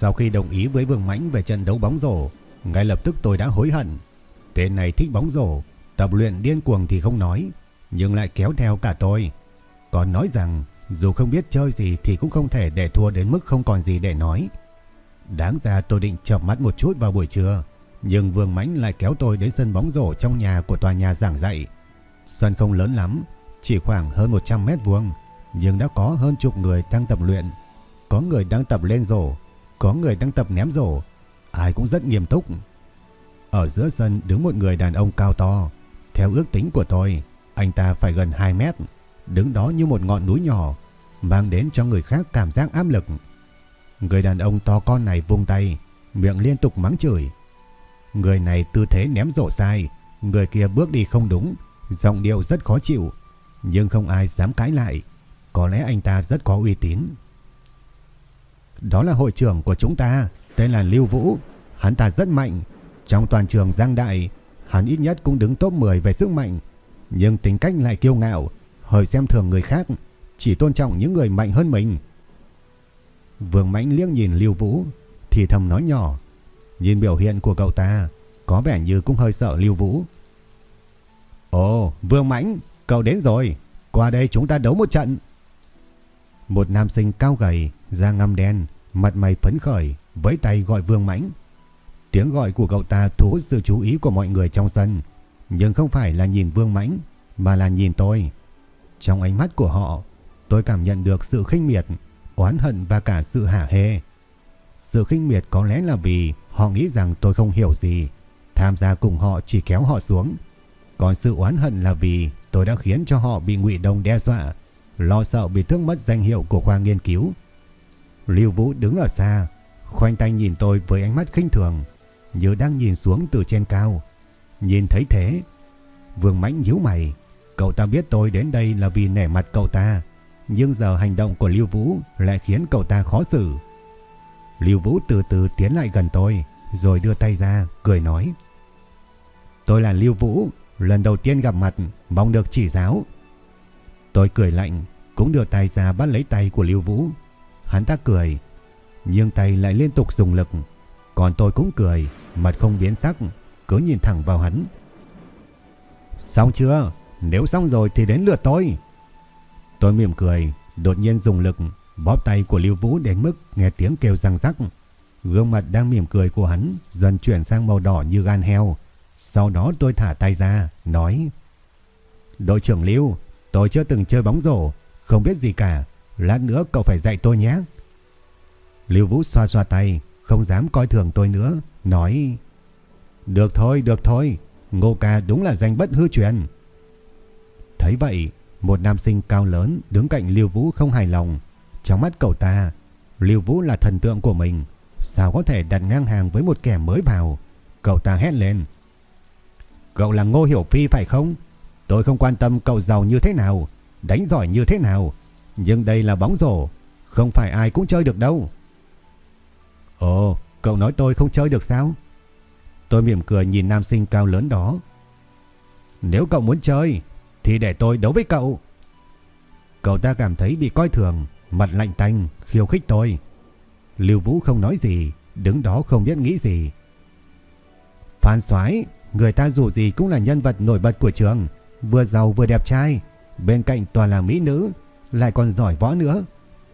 Sau khi đồng ý với Vương Mãnh về trận đấu bóng rổ, ngay lập tức tôi đã hối hận. Tên này thích bóng rổ, tập luyện điên cuồng thì không nói, nhưng lại kéo theo cả tôi. Còn nói rằng dù không biết chơi gì thì cũng không thể để thua đến mức không còn gì để nói. Đáng ra tôi định chợp mắt một chút vào buổi trưa, nhưng Vương Mãnh lại kéo tôi đến sân bóng rổ trong nhà của tòa nhà giảng dạy. Sân không lớn lắm, chỉ khoảng hơn 100 mét vuông, nhưng đã có hơn chục người đang tập luyện. Có người đang tập lên rổ, có người đang tập ném rổ, ai cũng rất nghiêm túc. Ở giữa sân đứng một người đàn ông cao to. Theo ước tính của tôi, anh ta phải gần 2 mét, đứng đó như một ngọn núi nhỏ, mang đến cho người khác cảm giác áp lực. Người đàn ông to con này vung tay, miệng liên tục mắng chửi. Người này tư thế ném rổ sai, người kia bước đi không đúng, giọng điệu rất khó chịu, nhưng không ai dám cãi lại. Có lẽ anh ta rất có uy tín. Đó là hội trưởng của chúng ta, tên là Lưu Vũ. Hắn ta rất mạnh. Trong toàn trường Giang Đại, hắn ít nhất cũng đứng top 10 về sức mạnh. Nhưng tính cách lại kiêu ngạo, hơi xem thường người khác, chỉ tôn trọng những người mạnh hơn mình. Vương Mãnh liếc nhìn Lưu Vũ, thì thầm nói nhỏ. Nhìn biểu hiện của cậu ta, có vẻ như cũng hơi sợ Lưu Vũ. Ồ, Vương Mãnh, cậu đến rồi. Qua đây chúng ta đấu một trận. Một nam sinh cao gầy, da ngăm đen, mặt mày phấn khởi, với tay gọi Vương Mãnh. Tiếng gọi của cậu ta thu hút sự chú ý của mọi người trong sân, nhưng không phải là nhìn Vương Mãnh, mà là nhìn tôi. Trong ánh mắt của họ, tôi cảm nhận được sự khinh miệt, oán hận và cả sự hả hê. Sự khinh miệt có lẽ là vì họ nghĩ rằng tôi không hiểu gì, tham gia cùng họ chỉ kéo họ xuống. Còn sự oán hận là vì tôi đã khiến cho họ bị Ngụy Đông đe dọa, lo sợ bị thương mất danh hiệu của khoa nghiên cứu. Lưu Vũ đứng ở xa, khoanh tay nhìn tôi với ánh mắt khinh thường, như đang nhìn xuống từ trên cao. Nhìn thấy thế, Vương Mãnh nhíu mày, cậu ta biết tôi đến đây là vì nể mặt cậu ta, nhưng giờ hành động của Lưu Vũ lại khiến cậu ta khó xử. Lưu Vũ từ từ tiến lại gần tôi, rồi đưa tay ra, cười nói. Tôi là Lưu Vũ, lần đầu tiên gặp mặt, mong được chỉ giáo. Tôi cười lạnh, cũng đưa tay ra bắt lấy tay của Lưu Vũ. Hắn ta cười, nhưng tay lại liên tục dùng lực. Còn tôi cũng cười, mặt không biến sắc, cứ nhìn thẳng vào hắn. Xong chưa? Nếu xong rồi thì đến lượt tôi. Tôi mỉm cười, đột nhiên dùng lực, bóp tay của Lưu Vũ đến mức nghe tiếng kêu răng rắc. Gương mặt đang mỉm cười của hắn dần chuyển sang màu đỏ như gan heo. Sau đó tôi thả tay ra, nói Đội trưởng Lưu, tôi chưa từng chơi bóng rổ, không biết gì cả. Lát nữa cậu phải dạy tôi nhé. Lưu Vũ xoa xoa tay, không dám coi thường tôi nữa, nói Được thôi, được thôi, Ngô ca đúng là danh bất hư truyền. Thấy vậy, một nam sinh cao lớn đứng cạnh Lưu Vũ không hài lòng. Trong mắt cậu ta, Lưu Vũ là thần tượng của mình, sao có thể đặt ngang hàng với một kẻ mới vào. Cậu ta hét lên. Cậu là Ngô Hiểu Phi phải không? Tôi không quan tâm cậu giàu như thế nào, đánh giỏi như thế nào, nhưng đây là bóng rổ, không phải ai cũng chơi được đâu. Ồ, cậu nói tôi không chơi được sao? Tôi mỉm cười nhìn nam sinh cao lớn đó. Nếu cậu muốn chơi, thì để tôi đấu với cậu. Cậu ta cảm thấy bị coi thường, mặt lạnh tanh, khiêu khích tôi. Lưu Vũ không nói gì, đứng đó không biết nghĩ gì. Phan Soái, người ta dù gì cũng là nhân vật nổi bật của trường, vừa giàu vừa đẹp trai, bên cạnh toàn là mỹ nữ, lại còn giỏi võ nữa.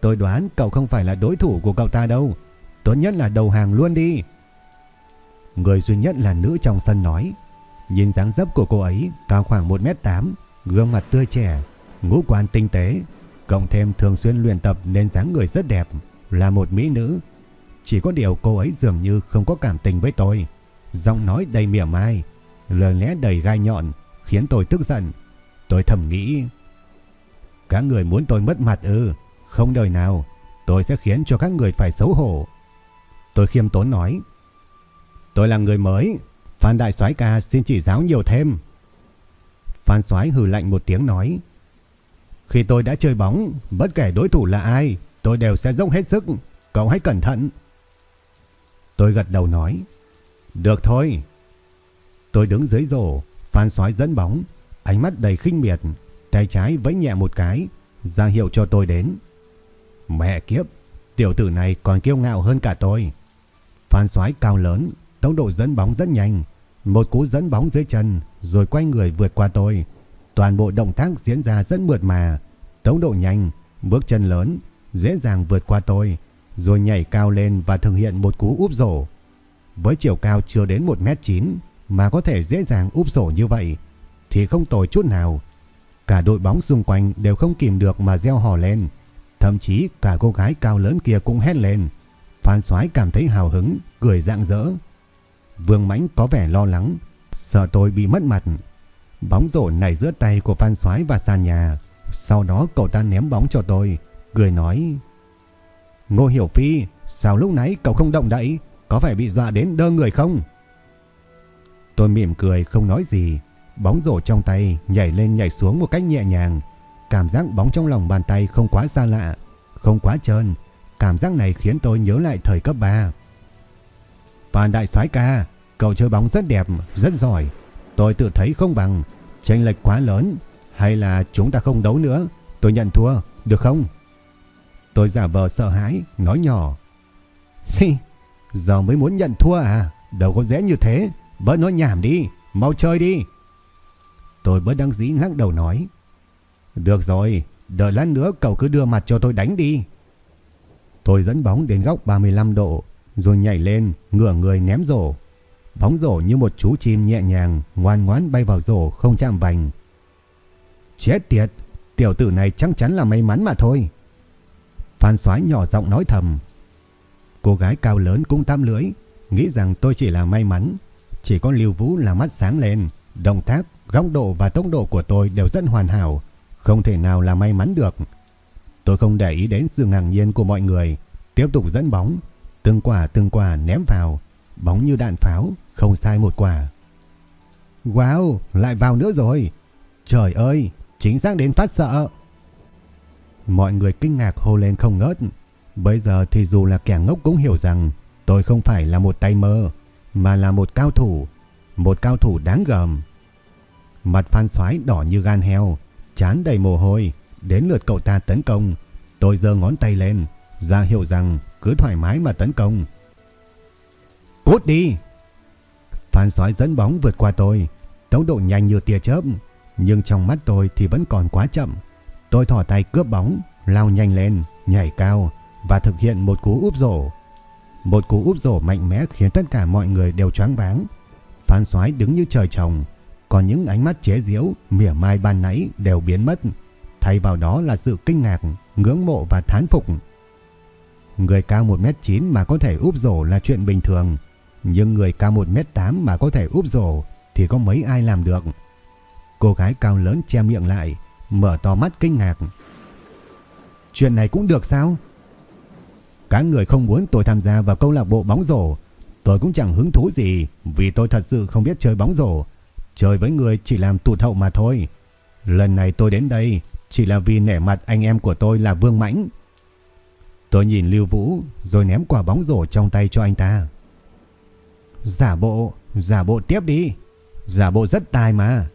Tôi đoán cậu không phải là đối thủ của cậu ta đâu. Tốt nhất là đầu hàng luôn đi. Người duy nhất là nữ trong sân nói. Nhìn dáng dấp của cô ấy cao khoảng 1m8, gương mặt tươi trẻ, ngũ quan tinh tế, cộng thêm thường xuyên luyện tập nên dáng người rất đẹp, là một mỹ nữ. Chỉ có điều cô ấy dường như không có cảm tình với tôi, giọng nói đầy mỉa mai, lời lẽ đầy gai nhọn, khiến tôi tức giận. Tôi thầm nghĩ, các người muốn tôi mất mặt ư, không đời nào, tôi sẽ khiến cho các người phải xấu hổ. Tôi khiêm tốn nói, tôi là người mới, Phan Đại soái ca xin chỉ giáo nhiều thêm. Phan soái hừ lạnh một tiếng nói, khi tôi đã chơi bóng, bất kể đối thủ là ai, tôi đều sẽ dốc hết sức, cậu hãy cẩn thận. Tôi gật đầu nói, được thôi. Tôi đứng dưới rổ, Phan Soái dẫn bóng, ánh mắt đầy khinh miệt, tay trái vẫy nhẹ một cái, ra hiệu cho tôi đến. Mẹ kiếp, tiểu tử này còn kiêu ngạo hơn cả tôi. Phan xoái cao lớn, tốc độ dẫn bóng rất nhanh, một cú dẫn bóng dưới chân rồi quay người vượt qua tôi. Toàn bộ động tác diễn ra rất mượt mà, tốc độ nhanh, bước chân lớn, dễ dàng vượt qua tôi, rồi nhảy cao lên và thực hiện một cú úp rổ. Với chiều cao chưa đến 1m9 mà có thể dễ dàng úp rổ như vậy thì không tồi chút nào. Cả đội bóng xung quanh đều không kìm được mà reo hò lên. Thậm chí cả cô gái cao lớn kia cũng hét lên. Phan Soái cảm thấy hào hứng, cười rạng rỡ. Vương Mãnh có vẻ lo lắng, sợ tôi bị mất mặt. Bóng rổ này giữa tay của Phan Soái và sàn nhà. Sau đó cậu ta ném bóng cho tôi, cười nói: "Ngô Hiểu Phi, sao lúc nãy cậu không động đậy, có phải bị dọa đến đơ người không?" Tôi mỉm cười không nói gì, bóng rổ trong tay nhảy lên nhảy xuống một cách nhẹ nhàng. Cảm giác bóng trong lòng bàn tay không quá xa lạ, không quá trơn. Cảm giác này khiến tôi nhớ lại thời cấp 3. Phan Đại soái ca, cậu chơi bóng rất đẹp, rất giỏi. Tôi tự thấy không bằng, chênh lệch quá lớn. Hay là chúng ta không đấu nữa, tôi nhận thua, được không? Tôi giả vờ sợ hãi, nói nhỏ. Xì, giờ mới muốn nhận thua à? Đâu có dễ như thế, bớt nói nhảm đi, mau chơi đi. Tôi bớt đăng dĩ ngắc đầu nói. Được rồi, đợi lát nữa cậu cứ đưa mặt cho tôi đánh đi. Tôi dẫn bóng đến góc 35 độ, rồi nhảy lên, ngửa người ném rổ. Bóng rổ như một chú chim nhẹ nhàng, ngoan ngoãn bay vào rổ không chạm vành. Chết tiệt, tiểu tử này chắc chắn là may mắn mà thôi. Phan Soái nhỏ giọng nói thầm. Cô gái cao lớn cũng tam lưỡi, nghĩ rằng tôi chỉ là may mắn. Chỉ có Lưu Vũ là mắt sáng lên, động tác, góc độ và tốc độ của tôi đều rất hoàn hảo, không thể nào là may mắn được. Tôi không để ý đến sự ngạc nhiên của mọi người, tiếp tục dẫn bóng, từng quả từng quả ném vào, bóng như đạn pháo, không sai một quả. Wow, lại vào nữa rồi. Trời ơi, chính xác đến phát sợ. Mọi người kinh ngạc hô lên không ngớt. Bây giờ thì dù là kẻ ngốc cũng hiểu rằng tôi không phải là một tay mơ, mà là một cao thủ, một cao thủ đáng gờm. Mặt Phan xoái đỏ như gan heo, chán đầy mồ hôi, đến lượt cậu ta tấn công, tôi giơ ngón tay lên, ra hiệu rằng cứ thoải mái mà tấn công. Cút đi! Phan xoái dẫn bóng vượt qua tôi, tốc độ nhanh như tia chớp, nhưng trong mắt tôi thì vẫn còn quá chậm. Tôi thỏ tay cướp bóng, lao nhanh lên, nhảy cao và thực hiện một cú úp rổ. Một cú úp rổ mạnh mẽ khiến tất cả mọi người đều choáng váng. Phan Soái đứng như trời trồng, còn những ánh mắt chế giễu, mỉa mai ban nãy đều biến mất, thay vào đó là sự kinh ngạc, ngưỡng mộ và thán phục. Người cao 1m9 mà có thể úp rổ là chuyện bình thường, nhưng người cao 1m8 mà có thể úp rổ thì có mấy ai làm được. Cô gái cao lớn che miệng lại, mở to mắt kinh ngạc. Chuyện này cũng được sao? Các người không muốn tôi tham gia vào câu lạc bộ bóng rổ, tôi cũng chẳng hứng thú gì vì tôi thật sự không biết chơi bóng rổ. Chơi với người chỉ làm tụt hậu mà thôi. Lần này tôi đến đây chỉ là vì nể mặt anh em của tôi là Vương Mãnh. Tôi nhìn Lưu Vũ rồi ném quả bóng rổ trong tay cho anh ta. Giả bộ, giả bộ tiếp đi. Giả bộ rất tài mà.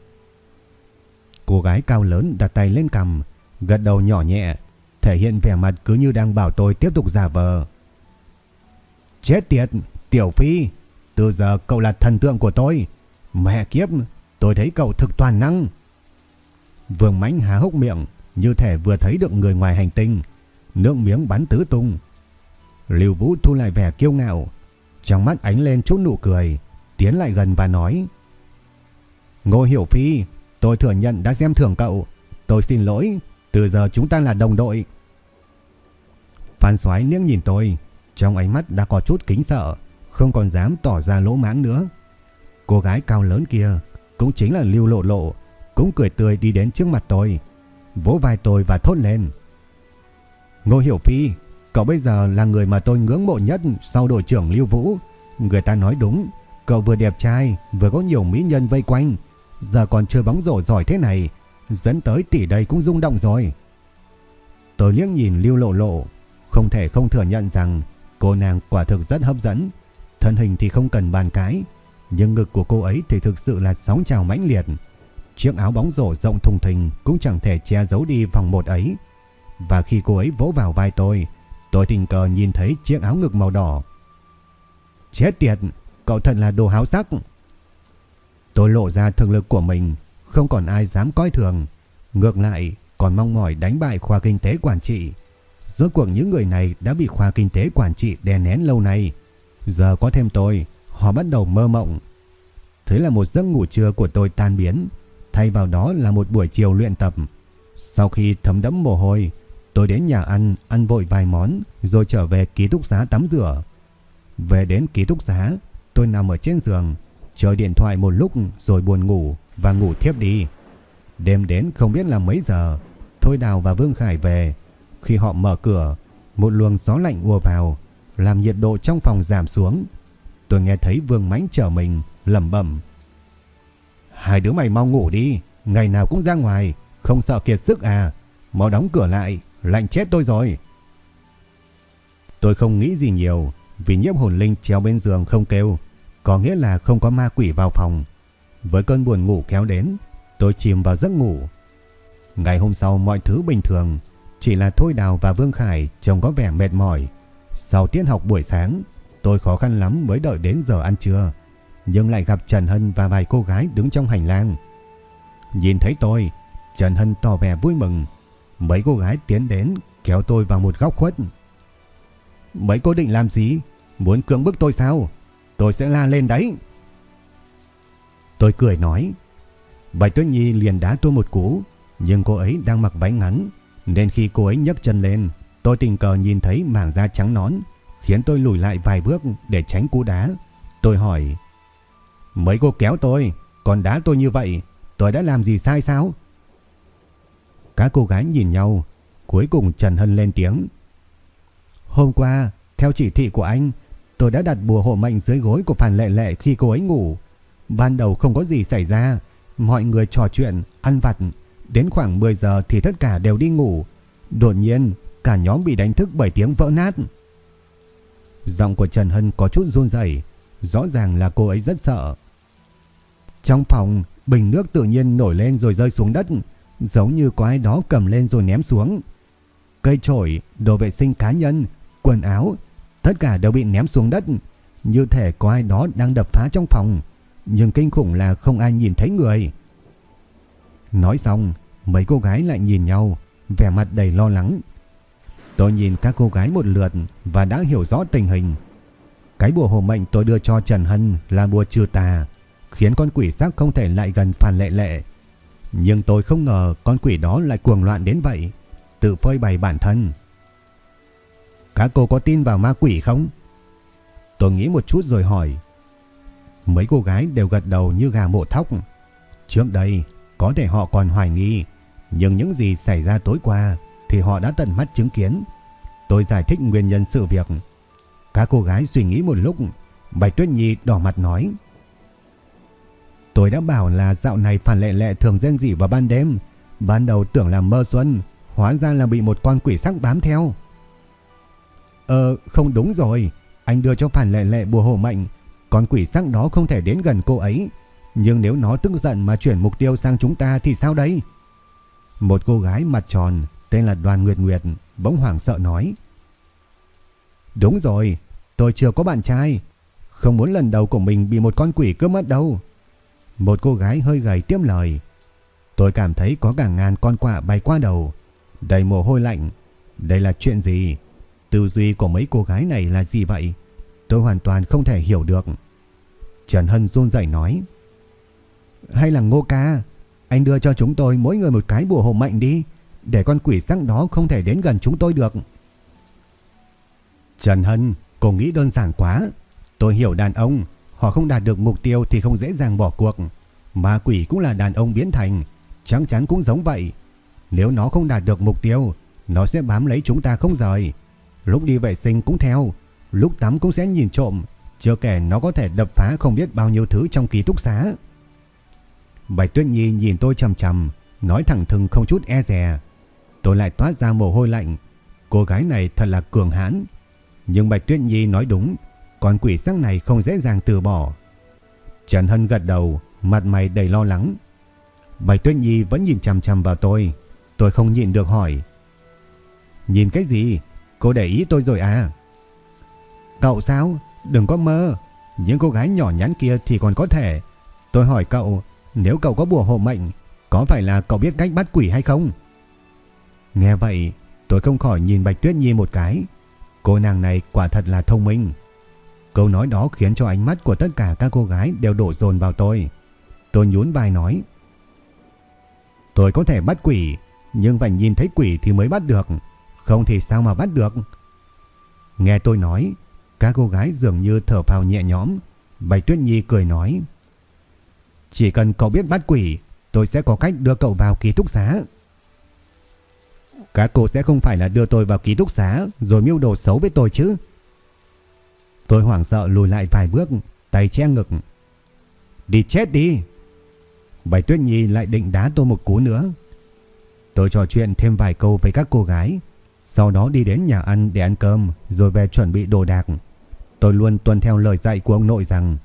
Cô gái cao lớn đặt tay lên cầm, gật đầu nhỏ nhẹ, thể hiện vẻ mặt cứ như đang bảo tôi tiếp tục giả vờ. Chết tiệt, Tiểu Phi, từ giờ cậu là thần tượng của tôi. Mẹ kiếp, tôi thấy cậu thực toàn năng. Vương Mãnh há hốc miệng, như thể vừa thấy được người ngoài hành tinh, nước miếng bắn tứ tung. Lưu Vũ thu lại vẻ kiêu ngạo, trong mắt ánh lên chút nụ cười, tiến lại gần và nói: "Ngô Hiểu Phi, tôi thừa nhận đã xem thường cậu, tôi xin lỗi, từ giờ chúng ta là đồng đội." Phan Soái liếc nhìn tôi, trong ánh mắt đã có chút kính sợ, không còn dám tỏ ra lỗ mãng nữa, Cô gái cao lớn kia cũng chính là Lưu Lộ Lộ, cũng cười tươi đi đến trước mặt tôi, vỗ vai tôi và thốt lên. Ngô Hiểu Phi, cậu bây giờ là người mà tôi ngưỡng mộ nhất sau đội trưởng Lưu Vũ. Người ta nói đúng, cậu vừa đẹp trai, vừa có nhiều mỹ nhân vây quanh, giờ còn chơi bóng rổ giỏi thế này, dẫn tới tỷ đây cũng rung động rồi. Tôi liếc nhìn Lưu Lộ Lộ, không thể không thừa nhận rằng cô nàng quả thực rất hấp dẫn, thân hình thì không cần bàn cái, nhưng ngực của cô ấy thì thực sự là sóng trào mãnh liệt. Chiếc áo bóng rổ rộng thùng thình cũng chẳng thể che giấu đi vòng một ấy. Và khi cô ấy vỗ vào vai tôi, tôi tình cờ nhìn thấy chiếc áo ngực màu đỏ. Chết tiệt, cậu thật là đồ háo sắc. Tôi lộ ra thực lực của mình, không còn ai dám coi thường. Ngược lại, còn mong mỏi đánh bại khoa kinh tế quản trị. Rốt cuộc những người này đã bị khoa kinh tế quản trị đè nén lâu nay. Giờ có thêm tôi, họ bắt đầu mơ mộng. Thế là một giấc ngủ trưa của tôi tan biến, thay vào đó là một buổi chiều luyện tập. Sau khi thấm đẫm mồ hôi, tôi đến nhà ăn, ăn vội vài món, rồi trở về ký túc xá tắm rửa. Về đến ký túc xá, tôi nằm ở trên giường, chơi điện thoại một lúc rồi buồn ngủ và ngủ thiếp đi. Đêm đến không biết là mấy giờ, Thôi Đào và Vương Khải về. Khi họ mở cửa, một luồng gió lạnh ùa vào, làm nhiệt độ trong phòng giảm xuống. Tôi nghe thấy Vương Mãnh chở mình, lẩm bẩm. Hai đứa mày mau ngủ đi, ngày nào cũng ra ngoài, không sợ kiệt sức à. Mau đóng cửa lại, lạnh chết tôi rồi. Tôi không nghĩ gì nhiều, vì nhiễm hồn linh treo bên giường không kêu, có nghĩa là không có ma quỷ vào phòng. Với cơn buồn ngủ kéo đến, tôi chìm vào giấc ngủ. Ngày hôm sau mọi thứ bình thường, chỉ là Thôi Đào và Vương Khải trông có vẻ mệt mỏi. Sau tiết học buổi sáng, tôi khó khăn lắm mới đợi đến giờ ăn trưa, nhưng lại gặp Trần Hân và vài cô gái đứng trong hành lang. Nhìn thấy tôi, Trần Hân tỏ vẻ vui mừng. Mấy cô gái tiến đến kéo tôi vào một góc khuất. Mấy cô định làm gì? Muốn cưỡng bức tôi sao? Tôi sẽ la lên đấy. Tôi cười nói. Bạch Tuyết Nhi liền đá tôi một cú, nhưng cô ấy đang mặc váy ngắn, nên khi cô ấy nhấc chân lên, tôi tình cờ nhìn thấy mảng da trắng nón, khiến tôi lùi lại vài bước để tránh cú đá. Tôi hỏi, mấy cô kéo tôi, còn đá tôi như vậy, tôi đã làm gì sai sao? Các cô gái nhìn nhau, cuối cùng Trần Hân lên tiếng. Hôm qua, theo chỉ thị của anh, tôi đã đặt bùa hộ mệnh dưới gối của Phan Lệ Lệ khi cô ấy ngủ. Ban đầu không có gì xảy ra, mọi người trò chuyện, ăn vặt. Đến khoảng 10 giờ thì tất cả đều đi ngủ. Đột nhiên, cả nhóm bị đánh thức bởi tiếng vỡ nát. Giọng của Trần Hân có chút run rẩy, rõ ràng là cô ấy rất sợ. Trong phòng, bình nước tự nhiên nổi lên rồi rơi xuống đất, giống như có ai đó cầm lên rồi ném xuống. Cây chổi, đồ vệ sinh cá nhân, quần áo, tất cả đều bị ném xuống đất, như thể có ai đó đang đập phá trong phòng, nhưng kinh khủng là không ai nhìn thấy người. Nói xong, mấy cô gái lại nhìn nhau, vẻ mặt đầy lo lắng. Tôi nhìn các cô gái một lượt và đã hiểu rõ tình hình. Cái bùa hộ mệnh tôi đưa cho Trần Hân là bùa trừ tà, khiến con quỷ xác không thể lại gần phản Lệ Lệ. Nhưng tôi không ngờ con quỷ đó lại cuồng loạn đến vậy, tự phơi bày bản thân. Các cô có tin vào ma quỷ không? Tôi nghĩ một chút rồi hỏi. Mấy cô gái đều gật đầu như gà mổ thóc. Trước đây, có thể họ còn hoài nghi, nhưng những gì xảy ra tối qua thì họ đã tận mắt chứng kiến. Tôi giải thích nguyên nhân sự việc. Các cô gái suy nghĩ một lúc, Bạch Tuyết Nhi đỏ mặt nói. Tôi đã bảo là dạo này phản lệ lệ thường rên rỉ vào ban đêm. Ban đầu tưởng là mơ xuân, hóa ra là bị một con quỷ sắc bám theo. Ờ, không đúng rồi. Anh đưa cho phản lệ lệ bùa hộ mệnh. Con quỷ sắc đó không thể đến gần cô ấy. Nhưng nếu nó tức giận mà chuyển mục tiêu sang chúng ta thì sao đây? Một cô gái mặt tròn tên là Đoàn Nguyệt Nguyệt bỗng hoảng sợ nói. Đúng rồi, tôi chưa có bạn trai. Không muốn lần đầu của mình bị một con quỷ cướp mất đâu. Một cô gái hơi gầy tiếp lời. Tôi cảm thấy có cả ngàn con quạ bay qua đầu. Đầy mồ hôi lạnh. Đây là chuyện gì? Tư duy của mấy cô gái này là gì vậy? Tôi hoàn toàn không thể hiểu được. Trần Hân run rẩy nói. Hay là Ngô Ca, anh đưa cho chúng tôi mỗi người một cái bùa hộ mệnh đi, để con quỷ sắc đó không thể đến gần chúng tôi được. Trần Hân, cô nghĩ đơn giản quá. Tôi hiểu đàn ông, Họ không đạt được mục tiêu thì không dễ dàng bỏ cuộc. Ma quỷ cũng là đàn ông biến thành, chắc chắn cũng giống vậy. Nếu nó không đạt được mục tiêu, nó sẽ bám lấy chúng ta không rời. Lúc đi vệ sinh cũng theo, lúc tắm cũng sẽ nhìn trộm, chưa kể nó có thể đập phá không biết bao nhiêu thứ trong ký túc xá. Bạch Tuyết Nhi nhìn tôi chầm chầm, nói thẳng thừng không chút e dè. Tôi lại toát ra mồ hôi lạnh. Cô gái này thật là cường hãn. Nhưng Bạch Tuyết Nhi nói đúng, con quỷ sắc này không dễ dàng từ bỏ. Trần Hân gật đầu, mặt mày đầy lo lắng. Bạch Tuyết Nhi vẫn nhìn chằm chằm vào tôi. Tôi không nhịn được hỏi. Nhìn cái gì? Cô để ý tôi rồi à? Cậu sao? Đừng có mơ. Những cô gái nhỏ nhắn kia thì còn có thể. Tôi hỏi cậu, nếu cậu có bùa hộ mệnh, có phải là cậu biết cách bắt quỷ hay không? Nghe vậy, tôi không khỏi nhìn Bạch Tuyết Nhi một cái. Cô nàng này quả thật là thông minh. Câu nói đó khiến cho ánh mắt của tất cả các cô gái đều đổ dồn vào tôi. Tôi nhún vai nói. Tôi có thể bắt quỷ, nhưng phải nhìn thấy quỷ thì mới bắt được. Không thì sao mà bắt được? Nghe tôi nói, các cô gái dường như thở phào nhẹ nhõm. Bạch Tuyết Nhi cười nói. Chỉ cần cậu biết bắt quỷ, tôi sẽ có cách đưa cậu vào ký túc xá. Các cô sẽ không phải là đưa tôi vào ký túc xá rồi mưu đồ xấu với tôi chứ. Tôi hoảng sợ lùi lại vài bước, tay che ngực. Đi chết đi. Bạch Tuyết Nhi lại định đá tôi một cú nữa. Tôi trò chuyện thêm vài câu với các cô gái, sau đó đi đến nhà ăn để ăn cơm rồi về chuẩn bị đồ đạc. Tôi luôn tuân theo lời dạy của ông nội rằng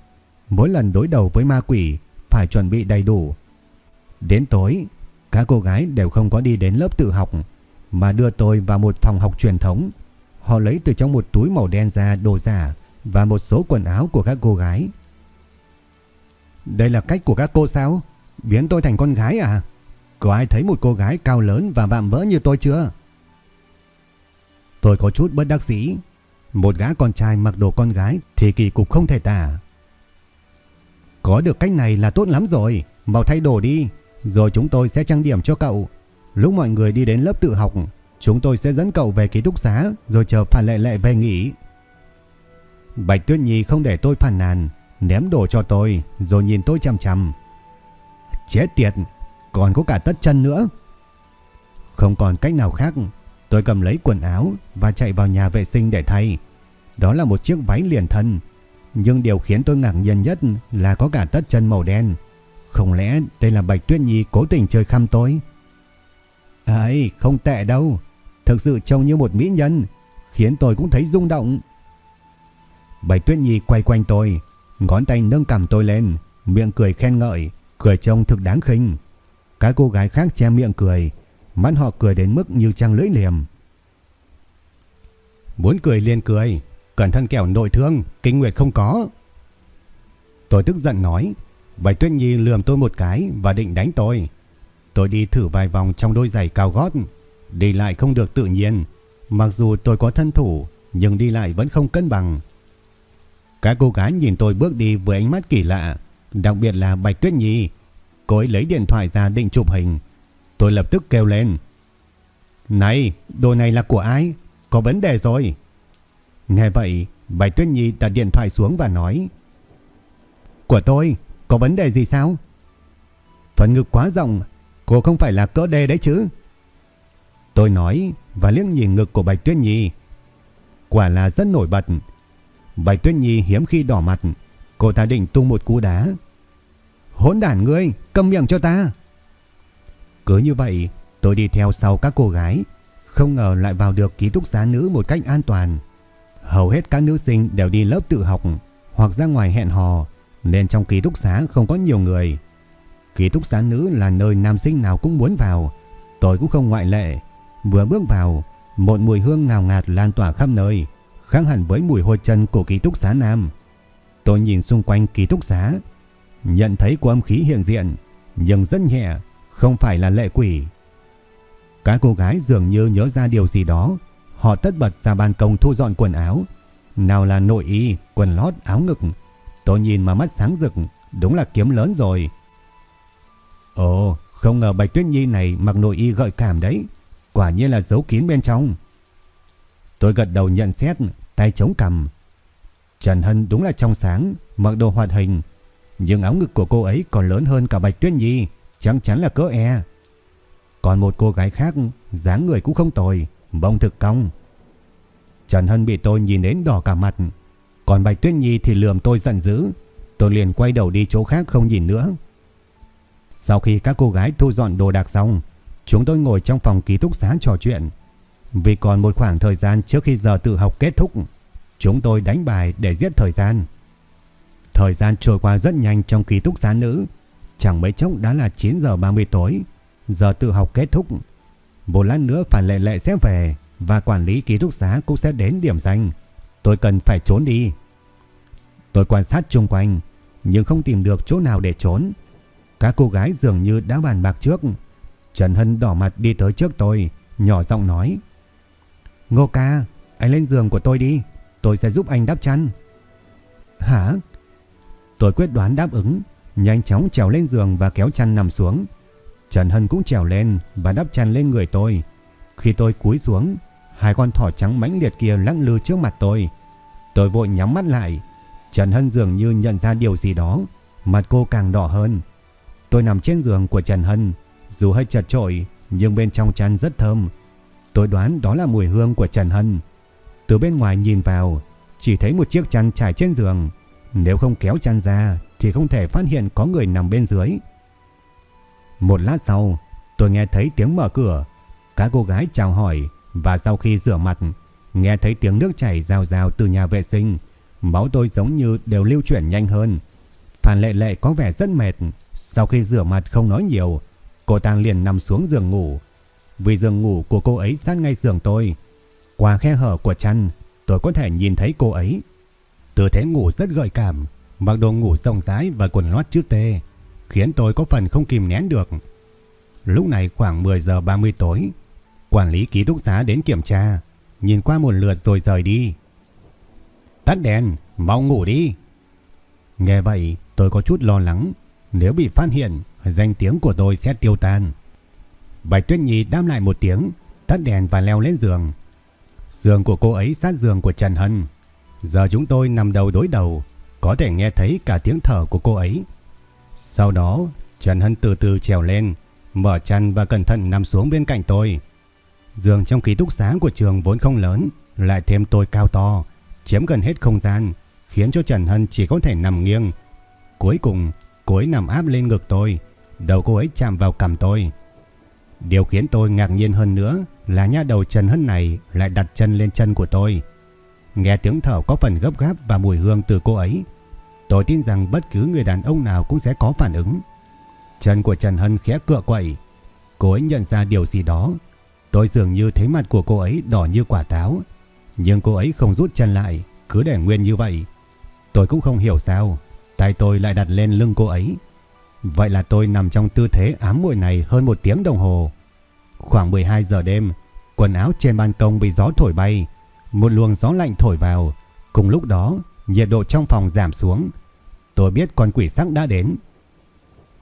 mỗi lần đối đầu với ma quỷ phải chuẩn bị đầy đủ. Đến tối, các cô gái đều không có đi đến lớp tự học mà đưa tôi vào một phòng học truyền thống. Họ lấy từ trong một túi màu đen ra đồ giả và một số quần áo của các cô gái. Đây là cách của các cô sao? Biến tôi thành con gái à? Có ai thấy một cô gái cao lớn và vạm vỡ như tôi chưa? Tôi có chút bất đắc dĩ. Một gã con trai mặc đồ con gái thì kỳ cục không thể tả. Có được cách này là tốt lắm rồi. Mau thay đồ đi. Rồi chúng tôi sẽ trang điểm cho cậu. Lúc mọi người đi đến lớp tự học, chúng tôi sẽ dẫn cậu về ký túc xá rồi chờ Phan Lệ Lệ về nghỉ. Bạch Tuyết Nhi không để tôi phản nàn, ném đồ cho tôi rồi nhìn tôi chằm chằm. Chết tiệt, còn có cả tất chân nữa. Không còn cách nào khác, tôi cầm lấy quần áo và chạy vào nhà vệ sinh để thay. Đó là một chiếc váy liền thân, nhưng điều khiến tôi ngạc nhiên nhất là có cả tất chân màu đen. Không lẽ đây là Bạch Tuyết Nhi cố tình chơi khăm tôi? Ấy, không tệ đâu. Thực sự trông như một mỹ nhân, khiến tôi cũng thấy rung động. Bạch Tuyết Nhi quay quanh tôi, ngón tay nâng cầm tôi lên, miệng cười khen ngợi, cười trông thực đáng khinh. Các cô gái khác che miệng cười, mắt họ cười đến mức như trăng lưỡi liềm. Muốn cười liền cười, cẩn thận kẻo nội thương, kinh nguyệt không có. Tôi tức giận nói, Bạch Tuyết Nhi lườm tôi một cái và định đánh tôi. Tôi đi thử vài vòng trong đôi giày cao gót, đi lại không được tự nhiên. Mặc dù tôi có thân thủ, nhưng đi lại vẫn không cân bằng. Các cô gái nhìn tôi bước đi với ánh mắt kỳ lạ, đặc biệt là Bạch Tuyết Nhi. Cô ấy lấy điện thoại ra định chụp hình. Tôi lập tức kêu lên. Này, đồ này là của ai? Có vấn đề rồi. Nghe vậy, Bạch Tuyết Nhi đặt điện thoại xuống và nói. Của tôi, có vấn đề gì sao? Phần ngực quá rộng, cô không phải là cỡ đê đấy chứ? Tôi nói và liếc nhìn ngực của Bạch Tuyết Nhi. Quả là rất nổi bật. Bạch Tuyết Nhi hiếm khi đỏ mặt, cô ta định tung một cú đá. Hỗn đản ngươi, cầm miệng cho ta. Cứ như vậy, tôi đi theo sau các cô gái, không ngờ lại vào được ký túc xá nữ một cách an toàn. Hầu hết các nữ sinh đều đi lớp tự học hoặc ra ngoài hẹn hò, nên trong ký túc xá không có nhiều người. Ký túc xá nữ là nơi nam sinh nào cũng muốn vào, tôi cũng không ngoại lệ. Vừa bước vào, một mùi hương ngào ngạt lan tỏa khắp nơi khác hẳn với mùi hôi chân của ký túc xá nam. Tôi nhìn xung quanh ký túc xá, nhận thấy có âm khí hiện diện, nhưng rất nhẹ, không phải là lệ quỷ. Các cô gái dường như nhớ ra điều gì đó, họ tất bật ra ban công thu dọn quần áo. Nào là nội y, quần lót, áo ngực. Tôi nhìn mà mắt sáng rực, đúng là kiếm lớn rồi. Ồ, không ngờ Bạch Tuyết Nhi này mặc nội y gợi cảm đấy, quả nhiên là giấu kín bên trong. Tôi gật đầu nhận xét, tay chống cằm. Trần Hân đúng là trong sáng, mặc đồ hoạt hình, nhưng áo ngực của cô ấy còn lớn hơn cả Bạch Tuyết Nhi, chắc chắn là cỡ E. Còn một cô gái khác, dáng người cũng không tồi, bông thực cong. Trần Hân bị tôi nhìn đến đỏ cả mặt, còn Bạch Tuyết Nhi thì lườm tôi giận dữ. Tôi liền quay đầu đi chỗ khác không nhìn nữa. Sau khi các cô gái thu dọn đồ đạc xong, chúng tôi ngồi trong phòng ký túc xá trò chuyện. Vì còn một khoảng thời gian trước khi giờ tự học kết thúc, chúng tôi đánh bài để giết thời gian. Thời gian trôi qua rất nhanh trong ký túc xá nữ, chẳng mấy chốc đã là 9 giờ 30 tối, giờ tự học kết thúc. Một lát nữa Phan Lệ Lệ sẽ về và quản lý ký túc xá cũng sẽ đến điểm danh. Tôi cần phải trốn đi. Tôi quan sát chung quanh, nhưng không tìm được chỗ nào để trốn. Các cô gái dường như đã bàn bạc trước. Trần Hân đỏ mặt đi tới trước tôi, nhỏ giọng nói. Ngô ca, anh lên giường của tôi đi, tôi sẽ giúp anh đắp chăn. Hả? Tôi quyết đoán đáp ứng, nhanh chóng trèo lên giường và kéo chăn nằm xuống. Trần Hân cũng trèo lên và đắp chăn lên người tôi. Khi tôi cúi xuống, hai con thỏ trắng mãnh liệt kia lăng lư trước mặt tôi. Tôi vội nhắm mắt lại. Trần Hân dường như nhận ra điều gì đó, mặt cô càng đỏ hơn. Tôi nằm trên giường của Trần Hân, dù hơi chật chội nhưng bên trong chăn rất thơm. Tôi đoán đó là mùi hương của Trần Hân. Từ bên ngoài nhìn vào, chỉ thấy một chiếc chăn trải trên giường. Nếu không kéo chăn ra thì không thể phát hiện có người nằm bên dưới. Một lát sau, tôi nghe thấy tiếng mở cửa. Các cô gái chào hỏi và sau khi rửa mặt, nghe thấy tiếng nước chảy rào rào từ nhà vệ sinh. Máu tôi giống như đều lưu chuyển nhanh hơn. Phan Lệ Lệ có vẻ rất mệt. Sau khi rửa mặt không nói nhiều, cô ta liền nằm xuống giường ngủ. Vì giường ngủ của cô ấy sát ngay giường tôi. Qua khe hở của chăn, tôi có thể nhìn thấy cô ấy. Tư thế ngủ rất gợi cảm, mặc đồ ngủ rộng rãi và quần lót chữ T, khiến tôi có phần không kìm nén được. Lúc này khoảng 10 giờ 30 tối, quản lý ký túc xá đến kiểm tra, nhìn qua một lượt rồi rời đi. Tắt đèn, mau ngủ đi. Nghe vậy, tôi có chút lo lắng, nếu bị phát hiện, danh tiếng của tôi sẽ tiêu tan. Bạch Tuyết Nhi đam lại một tiếng, tắt đèn và leo lên giường. Giường của cô ấy sát giường của Trần Hân. Giờ chúng tôi nằm đầu đối đầu, có thể nghe thấy cả tiếng thở của cô ấy. Sau đó, Trần Hân từ từ trèo lên, mở chăn và cẩn thận nằm xuống bên cạnh tôi. Giường trong ký túc xá của trường vốn không lớn, lại thêm tôi cao to, chiếm gần hết không gian, khiến cho Trần Hân chỉ có thể nằm nghiêng. Cuối cùng, cô ấy nằm áp lên ngực tôi, đầu cô ấy chạm vào cằm tôi. Điều khiến tôi ngạc nhiên hơn nữa là nha đầu Trần Hân này lại đặt chân lên chân của tôi. Nghe tiếng thở có phần gấp gáp và mùi hương từ cô ấy. Tôi tin rằng bất cứ người đàn ông nào cũng sẽ có phản ứng. Chân của Trần Hân khẽ cựa quậy. Cô ấy nhận ra điều gì đó. Tôi dường như thấy mặt của cô ấy đỏ như quả táo. Nhưng cô ấy không rút chân lại, cứ để nguyên như vậy. Tôi cũng không hiểu sao. Tay tôi lại đặt lên lưng cô ấy. Vậy là tôi nằm trong tư thế ám muội này hơn một tiếng đồng hồ. Khoảng 12 giờ đêm, quần áo trên ban công bị gió thổi bay. Một luồng gió lạnh thổi vào. Cùng lúc đó, nhiệt độ trong phòng giảm xuống. Tôi biết con quỷ sắc đã đến.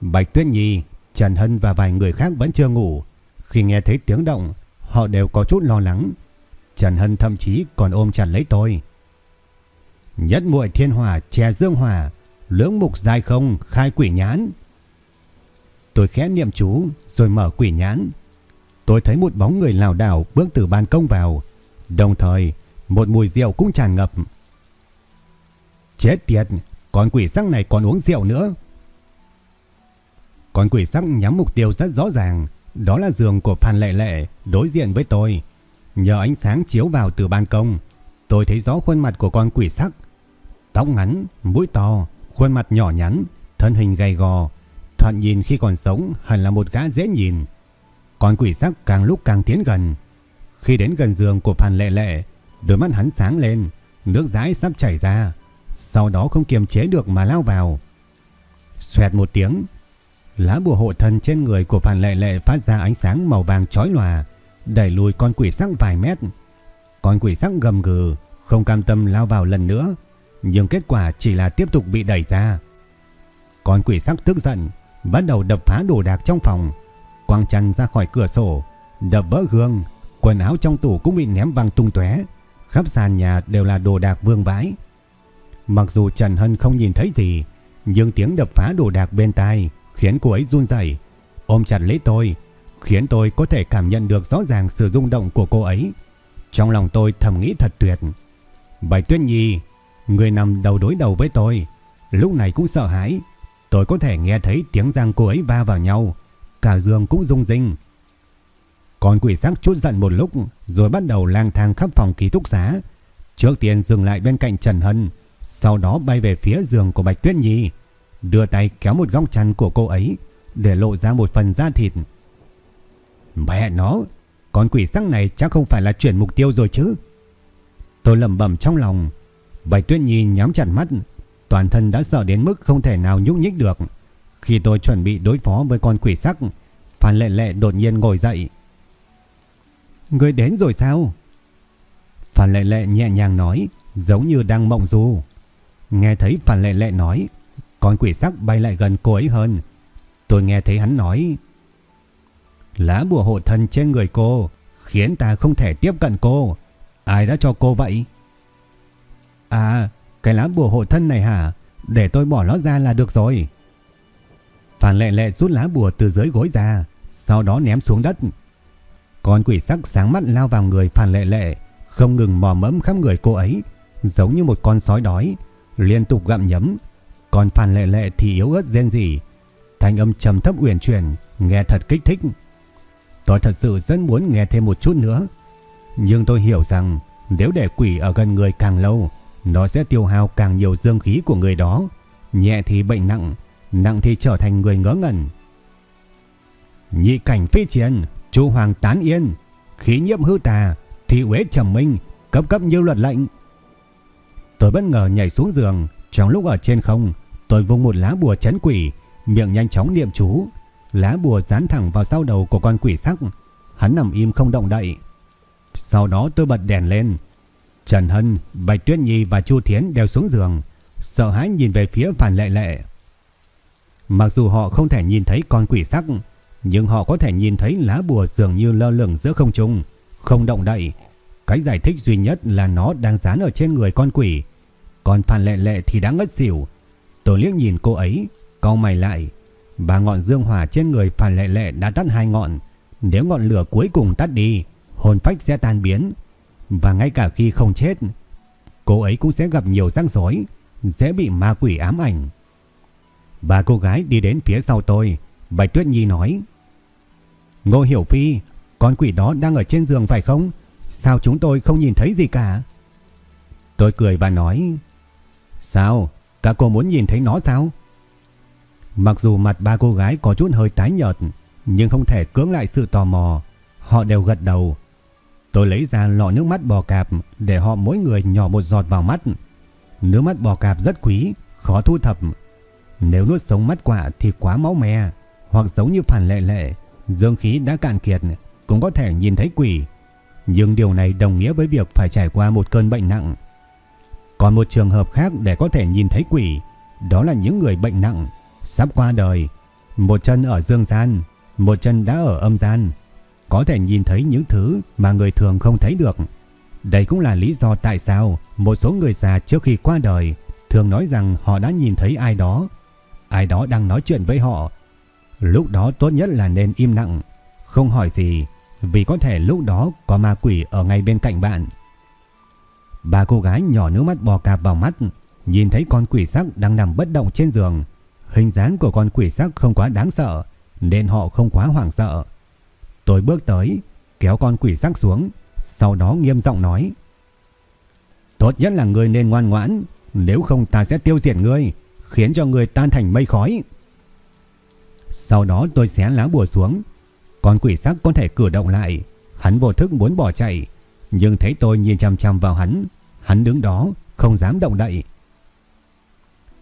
Bạch Tuyết Nhi, Trần Hân và vài người khác vẫn chưa ngủ. Khi nghe thấy tiếng động, họ đều có chút lo lắng. Trần Hân thậm chí còn ôm chặt lấy tôi. Nhất muội thiên hỏa che dương hỏa, lưỡng mục dài không khai quỷ nhãn. Tôi khẽ niệm chú rồi mở quỷ nhãn. Tôi thấy một bóng người lảo đảo bước từ ban công vào. Đồng thời, một mùi rượu cũng tràn ngập. Chết tiệt, con quỷ sắc này còn uống rượu nữa. Con quỷ sắc nhắm mục tiêu rất rõ ràng. Đó là giường của Phan Lệ Lệ đối diện với tôi. Nhờ ánh sáng chiếu vào từ ban công, tôi thấy rõ khuôn mặt của con quỷ sắc. Tóc ngắn, mũi to, khuôn mặt nhỏ nhắn, thân hình gầy gò, thoạt nhìn khi còn sống hẳn là một gã dễ nhìn. Con quỷ sắc càng lúc càng tiến gần. Khi đến gần giường của Phan Lệ Lệ, đôi mắt hắn sáng lên, nước dãi sắp chảy ra, sau đó không kiềm chế được mà lao vào. Xoẹt một tiếng, lá bùa hộ thân trên người của Phan Lệ Lệ phát ra ánh sáng màu vàng chói lòa, đẩy lùi con quỷ sắc vài mét. Con quỷ sắc gầm gừ, không cam tâm lao vào lần nữa, nhưng kết quả chỉ là tiếp tục bị đẩy ra. Con quỷ sắc tức giận, bắt đầu đập phá đồ đạc trong phòng, quăng chăn ra khỏi cửa sổ, đập vỡ gương, quần áo trong tủ cũng bị ném văng tung tóe, khắp sàn nhà đều là đồ đạc vương vãi. Mặc dù Trần Hân không nhìn thấy gì, nhưng tiếng đập phá đồ đạc bên tai khiến cô ấy run rẩy, ôm chặt lấy tôi, khiến tôi có thể cảm nhận được rõ ràng sự rung động của cô ấy. Trong lòng tôi thầm nghĩ thật tuyệt. Bạch Tuyết Nhi, người nằm đầu đối đầu với tôi, lúc này cũng sợ hãi. Tôi có thể nghe thấy tiếng răng cô ấy va vào nhau, cả giường cũng rung rinh. Còn quỷ sắc chút giận một lúc rồi bắt đầu lang thang khắp phòng ký túc xá. Trước tiên dừng lại bên cạnh Trần Hân, sau đó bay về phía giường của Bạch Tuyết Nhi, đưa tay kéo một góc chăn của cô ấy để lộ ra một phần da thịt. Mẹ nó, con quỷ sắc này chắc không phải là chuyển mục tiêu rồi chứ. Tôi lầm bẩm trong lòng, Bạch Tuyết Nhi nhắm chặt mắt, toàn thân đã sợ đến mức không thể nào nhúc nhích được. Khi tôi chuẩn bị đối phó với con quỷ sắc, Phan Lệ Lệ đột nhiên ngồi dậy. Người đến rồi sao? Phan Lệ Lệ nhẹ nhàng nói, giống như đang mộng du. Nghe thấy Phan Lệ Lệ nói, con quỷ sắc bay lại gần cô ấy hơn. Tôi nghe thấy hắn nói, Lá bùa hộ thân trên người cô khiến ta không thể tiếp cận cô. Ai đã cho cô vậy? À, cái lá bùa hộ thân này hả? Để tôi bỏ nó ra là được rồi. Phản lệ lệ rút lá bùa từ dưới gối ra, sau đó ném xuống đất. Con quỷ sắc sáng mắt lao vào người phản lệ lệ, không ngừng mò mẫm khắp người cô ấy, giống như một con sói đói, liên tục gặm nhấm. Còn phản lệ lệ thì yếu ớt rên rỉ, thanh âm trầm thấp uyển chuyển, nghe thật kích thích. Tôi thật sự rất muốn nghe thêm một chút nữa. Nhưng tôi hiểu rằng nếu để quỷ ở gần người càng lâu, nó sẽ tiêu hao càng nhiều dương khí của người đó. Nhẹ thì bệnh nặng, nặng thì trở thành người ngớ ngẩn. Nhị cảnh phi chiến, chu hoàng tán yên, khí nhiễm hư tà, thị uế trầm minh, cấp cấp như luật lệnh. Tôi bất ngờ nhảy xuống giường, trong lúc ở trên không, tôi vung một lá bùa chấn quỷ, miệng nhanh chóng niệm chú, lá bùa dán thẳng vào sau đầu của con quỷ sắc. Hắn nằm im không động đậy. Sau đó tôi bật đèn lên. Trần Hân, Bạch Tuyết Nhi và Chu Thiến đều xuống giường, sợ hãi nhìn về phía Phan Lệ Lệ. Mặc dù họ không thể nhìn thấy con quỷ sắc, nhưng họ có thể nhìn thấy lá bùa dường như lơ lửng giữa không trung, không động đậy. Cái giải thích duy nhất là nó đang dán ở trên người con quỷ. Còn Phan Lệ Lệ thì đã ngất xỉu. Tôi liếc nhìn cô ấy, cau mày lại, Ba ngọn dương hỏa trên người Phan Lệ Lệ đã tắt hai ngọn. Nếu ngọn lửa cuối cùng tắt đi, hồn phách sẽ tan biến. Và ngay cả khi không chết, cô ấy cũng sẽ gặp nhiều rắc rối, sẽ bị ma quỷ ám ảnh. Ba cô gái đi đến phía sau tôi, Bạch Tuyết Nhi nói. Ngô Hiểu Phi, con quỷ đó đang ở trên giường phải không? Sao chúng tôi không nhìn thấy gì cả? Tôi cười và nói. Sao? Các cô muốn nhìn thấy nó sao? Mặc dù mặt ba cô gái có chút hơi tái nhợt, nhưng không thể cưỡng lại sự tò mò. Họ đều gật đầu. Tôi lấy ra lọ nước mắt bò cạp để họ mỗi người nhỏ một giọt vào mắt. Nước mắt bò cạp rất quý, khó thu thập. Nếu nuốt sống mắt quả thì quá máu me, hoặc giống như phản lệ lệ, dương khí đã cạn kiệt, cũng có thể nhìn thấy quỷ. Nhưng điều này đồng nghĩa với việc phải trải qua một cơn bệnh nặng. Còn một trường hợp khác để có thể nhìn thấy quỷ, đó là những người bệnh nặng sắp qua đời, một chân ở dương gian, một chân đã ở âm gian, có thể nhìn thấy những thứ mà người thường không thấy được. Đây cũng là lý do tại sao một số người già trước khi qua đời thường nói rằng họ đã nhìn thấy ai đó, ai đó đang nói chuyện với họ. Lúc đó tốt nhất là nên im lặng, không hỏi gì, vì có thể lúc đó có ma quỷ ở ngay bên cạnh bạn. Ba cô gái nhỏ nước mắt bò cạp vào mắt, nhìn thấy con quỷ sắc đang nằm bất động trên giường, Hình dáng của con quỷ sắc không quá đáng sợ nên họ không quá hoảng sợ. Tôi bước tới, kéo con quỷ sắc xuống, sau đó nghiêm giọng nói. Tốt nhất là ngươi nên ngoan ngoãn, nếu không ta sẽ tiêu diệt ngươi, khiến cho ngươi tan thành mây khói. Sau đó tôi xé lá bùa xuống, con quỷ sắc có thể cử động lại, hắn vô thức muốn bỏ chạy, nhưng thấy tôi nhìn chăm chăm vào hắn, hắn đứng đó không dám động đậy.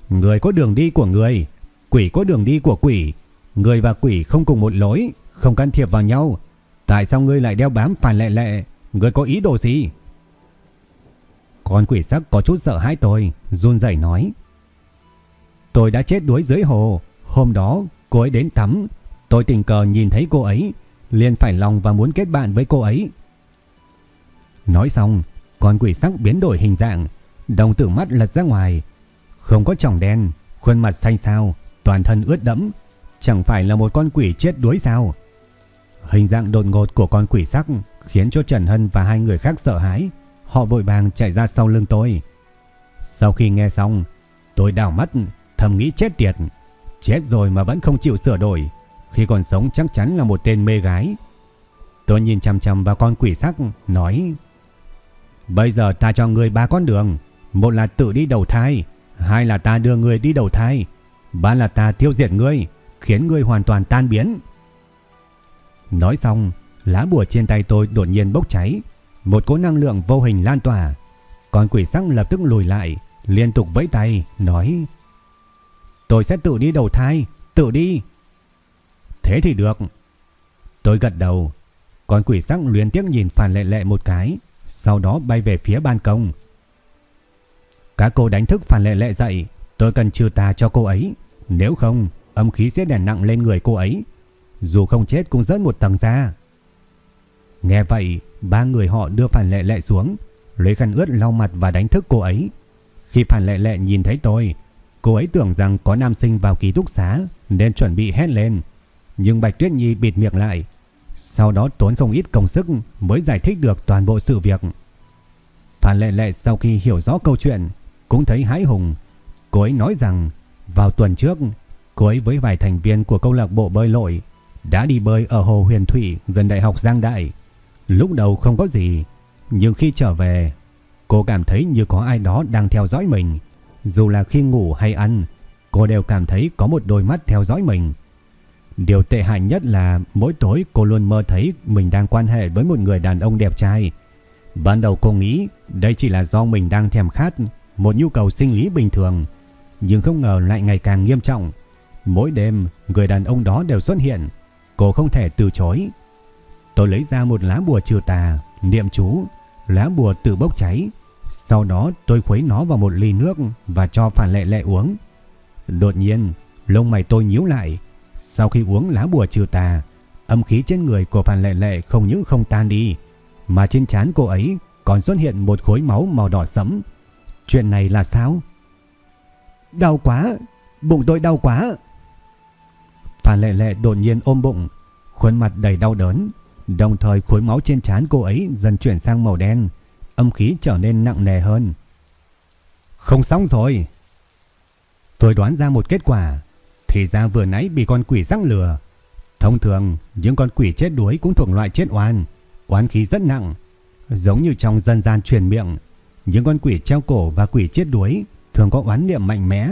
Người có đường đi của người, Quỷ có đường đi của quỷ, người và quỷ không cùng một lối, không can thiệp vào nhau. Tại sao ngươi lại đeo bám phản lệ lệ? Ngươi có ý đồ gì? Con quỷ sắc có chút sợ hãi tôi, run rẩy nói. Tôi đã chết đuối dưới hồ, hôm đó cô ấy đến tắm, tôi tình cờ nhìn thấy cô ấy, liền phải lòng và muốn kết bạn với cô ấy. Nói xong, con quỷ sắc biến đổi hình dạng, đồng tử mắt lật ra ngoài, Không có tròng đen, khuôn mặt xanh xao, toàn thân ướt đẫm, chẳng phải là một con quỷ chết đuối sao? Hình dạng đột ngột của con quỷ sắc khiến cho Trần Hân và hai người khác sợ hãi, họ vội vàng chạy ra sau lưng tôi. Sau khi nghe xong, tôi đảo mắt, thầm nghĩ chết tiệt, chết rồi mà vẫn không chịu sửa đổi, khi còn sống chắc chắn là một tên mê gái. Tôi nhìn chằm chằm vào con quỷ sắc, nói: "Bây giờ ta cho ngươi ba con đường, một là tự đi đầu thai, hai là ta đưa ngươi đi đầu thai, ba là ta tiêu diệt ngươi, khiến ngươi hoàn toàn tan biến." Nói xong, lá bùa trên tay tôi đột nhiên bốc cháy, một cỗ năng lượng vô hình lan tỏa. Con quỷ sắc lập tức lùi lại, liên tục vẫy tay, nói: "Tôi sẽ tự đi đầu thai, tự đi." Thế thì được. Tôi gật đầu, con quỷ sắc liên tiếc nhìn Phan Lệ Lệ một cái, sau đó bay về phía ban công. Các cô đánh thức Phan Lệ Lệ dậy, tôi cần trừ tà cho cô ấy, nếu không âm khí sẽ đè nặng lên người cô ấy, dù không chết cũng rớt một tầng ra. Nghe vậy, ba người họ đưa Phan Lệ Lệ xuống, lấy khăn ướt lau mặt và đánh thức cô ấy. Khi Phan Lệ Lệ nhìn thấy tôi, cô ấy tưởng rằng có nam sinh vào ký túc xá nên chuẩn bị hét lên. Nhưng Bạch Tuyết Nhi bịt miệng lại, sau đó tốn không ít công sức mới giải thích được toàn bộ sự việc. Phan Lệ Lệ sau khi hiểu rõ câu chuyện cũng thấy hãi hùng. Cô ấy nói rằng vào tuần trước, cô ấy với vài thành viên của câu lạc bộ bơi lội đã đi bơi ở hồ Huyền Thủy gần Đại học Giang Đại. Lúc đầu không có gì, nhưng khi trở về, cô cảm thấy như có ai đó đang theo dõi mình. Dù là khi ngủ hay ăn, cô đều cảm thấy có một đôi mắt theo dõi mình. Điều tệ hại nhất là mỗi tối cô luôn mơ thấy mình đang quan hệ với một người đàn ông đẹp trai. Ban đầu cô nghĩ đây chỉ là do mình đang thèm khát, một nhu cầu sinh lý bình thường. Nhưng không ngờ lại ngày càng nghiêm trọng. Mỗi đêm, người đàn ông đó đều xuất hiện. Cô không thể từ chối. Tôi lấy ra một lá bùa trừ tà, niệm chú, lá bùa tự bốc cháy. Sau đó tôi khuấy nó vào một ly nước và cho Phản Lệ Lệ uống. Đột nhiên, lông mày tôi nhíu lại. Sau khi uống lá bùa trừ tà, âm khí trên người của Phản Lệ Lệ không những không tan đi, mà trên trán cô ấy còn xuất hiện một khối máu màu đỏ sẫm. Chuyện này là sao? Đau quá, bụng tôi đau quá. Phan Lệ Lệ đột nhiên ôm bụng, khuôn mặt đầy đau đớn, đồng thời khối máu trên trán cô ấy dần chuyển sang màu đen, âm khí trở nên nặng nề hơn. Không xong rồi. Tôi đoán ra một kết quả, thì ra vừa nãy bị con quỷ răng lừa. Thông thường, những con quỷ chết đuối cũng thuộc loại chết oan, oán khí rất nặng, giống như trong dân gian truyền miệng, những con quỷ treo cổ và quỷ chết đuối thường có oán niệm mạnh mẽ,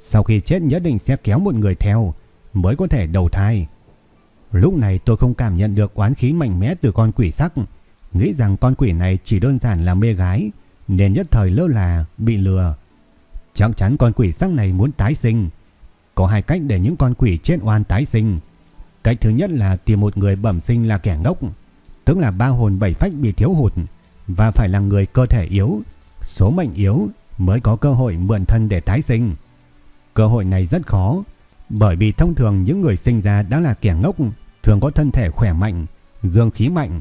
sau khi chết nhất định sẽ kéo một người theo mới có thể đầu thai. Lúc này tôi không cảm nhận được oán khí mạnh mẽ từ con quỷ sắc, nghĩ rằng con quỷ này chỉ đơn giản là mê gái, nên nhất thời lơ là bị lừa. Chắc chắn con quỷ sắc này muốn tái sinh. Có hai cách để những con quỷ chết oan tái sinh. Cách thứ nhất là tìm một người bẩm sinh là kẻ ngốc, tức là ba hồn bảy phách bị thiếu hụt và phải là người cơ thể yếu, số mệnh yếu mới có cơ hội mượn thân để tái sinh. Cơ hội này rất khó, bởi vì thông thường những người sinh ra đã là kẻ ngốc, thường có thân thể khỏe mạnh, dương khí mạnh.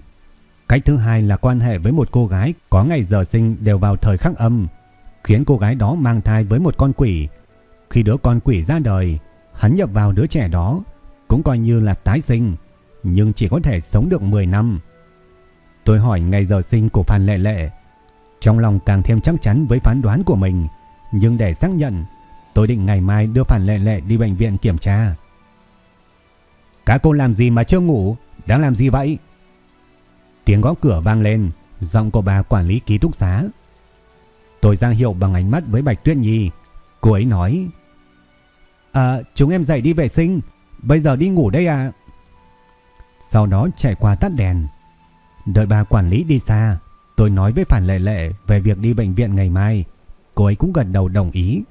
Cách thứ hai là quan hệ với một cô gái có ngày giờ sinh đều vào thời khắc âm, khiến cô gái đó mang thai với một con quỷ. Khi đứa con quỷ ra đời, hắn nhập vào đứa trẻ đó, cũng coi như là tái sinh, nhưng chỉ có thể sống được 10 năm. Tôi hỏi ngày giờ sinh của Phan Lệ Lệ, trong lòng càng thêm chắc chắn với phán đoán của mình, nhưng để xác nhận Tôi định ngày mai đưa Phản Lệ Lệ đi bệnh viện kiểm tra. Các cô làm gì mà chưa ngủ? Đang làm gì vậy? Tiếng gõ cửa vang lên, giọng của bà quản lý ký túc xá. Tôi ra hiệu bằng ánh mắt với Bạch Tuyết Nhi. Cô ấy nói: "À, chúng em dậy đi vệ sinh, bây giờ đi ngủ đây à?" Sau đó chạy qua tắt đèn. Đợi bà quản lý đi xa, tôi nói với Phản Lệ Lệ về việc đi bệnh viện ngày mai. Cô ấy cũng gật đầu đồng ý.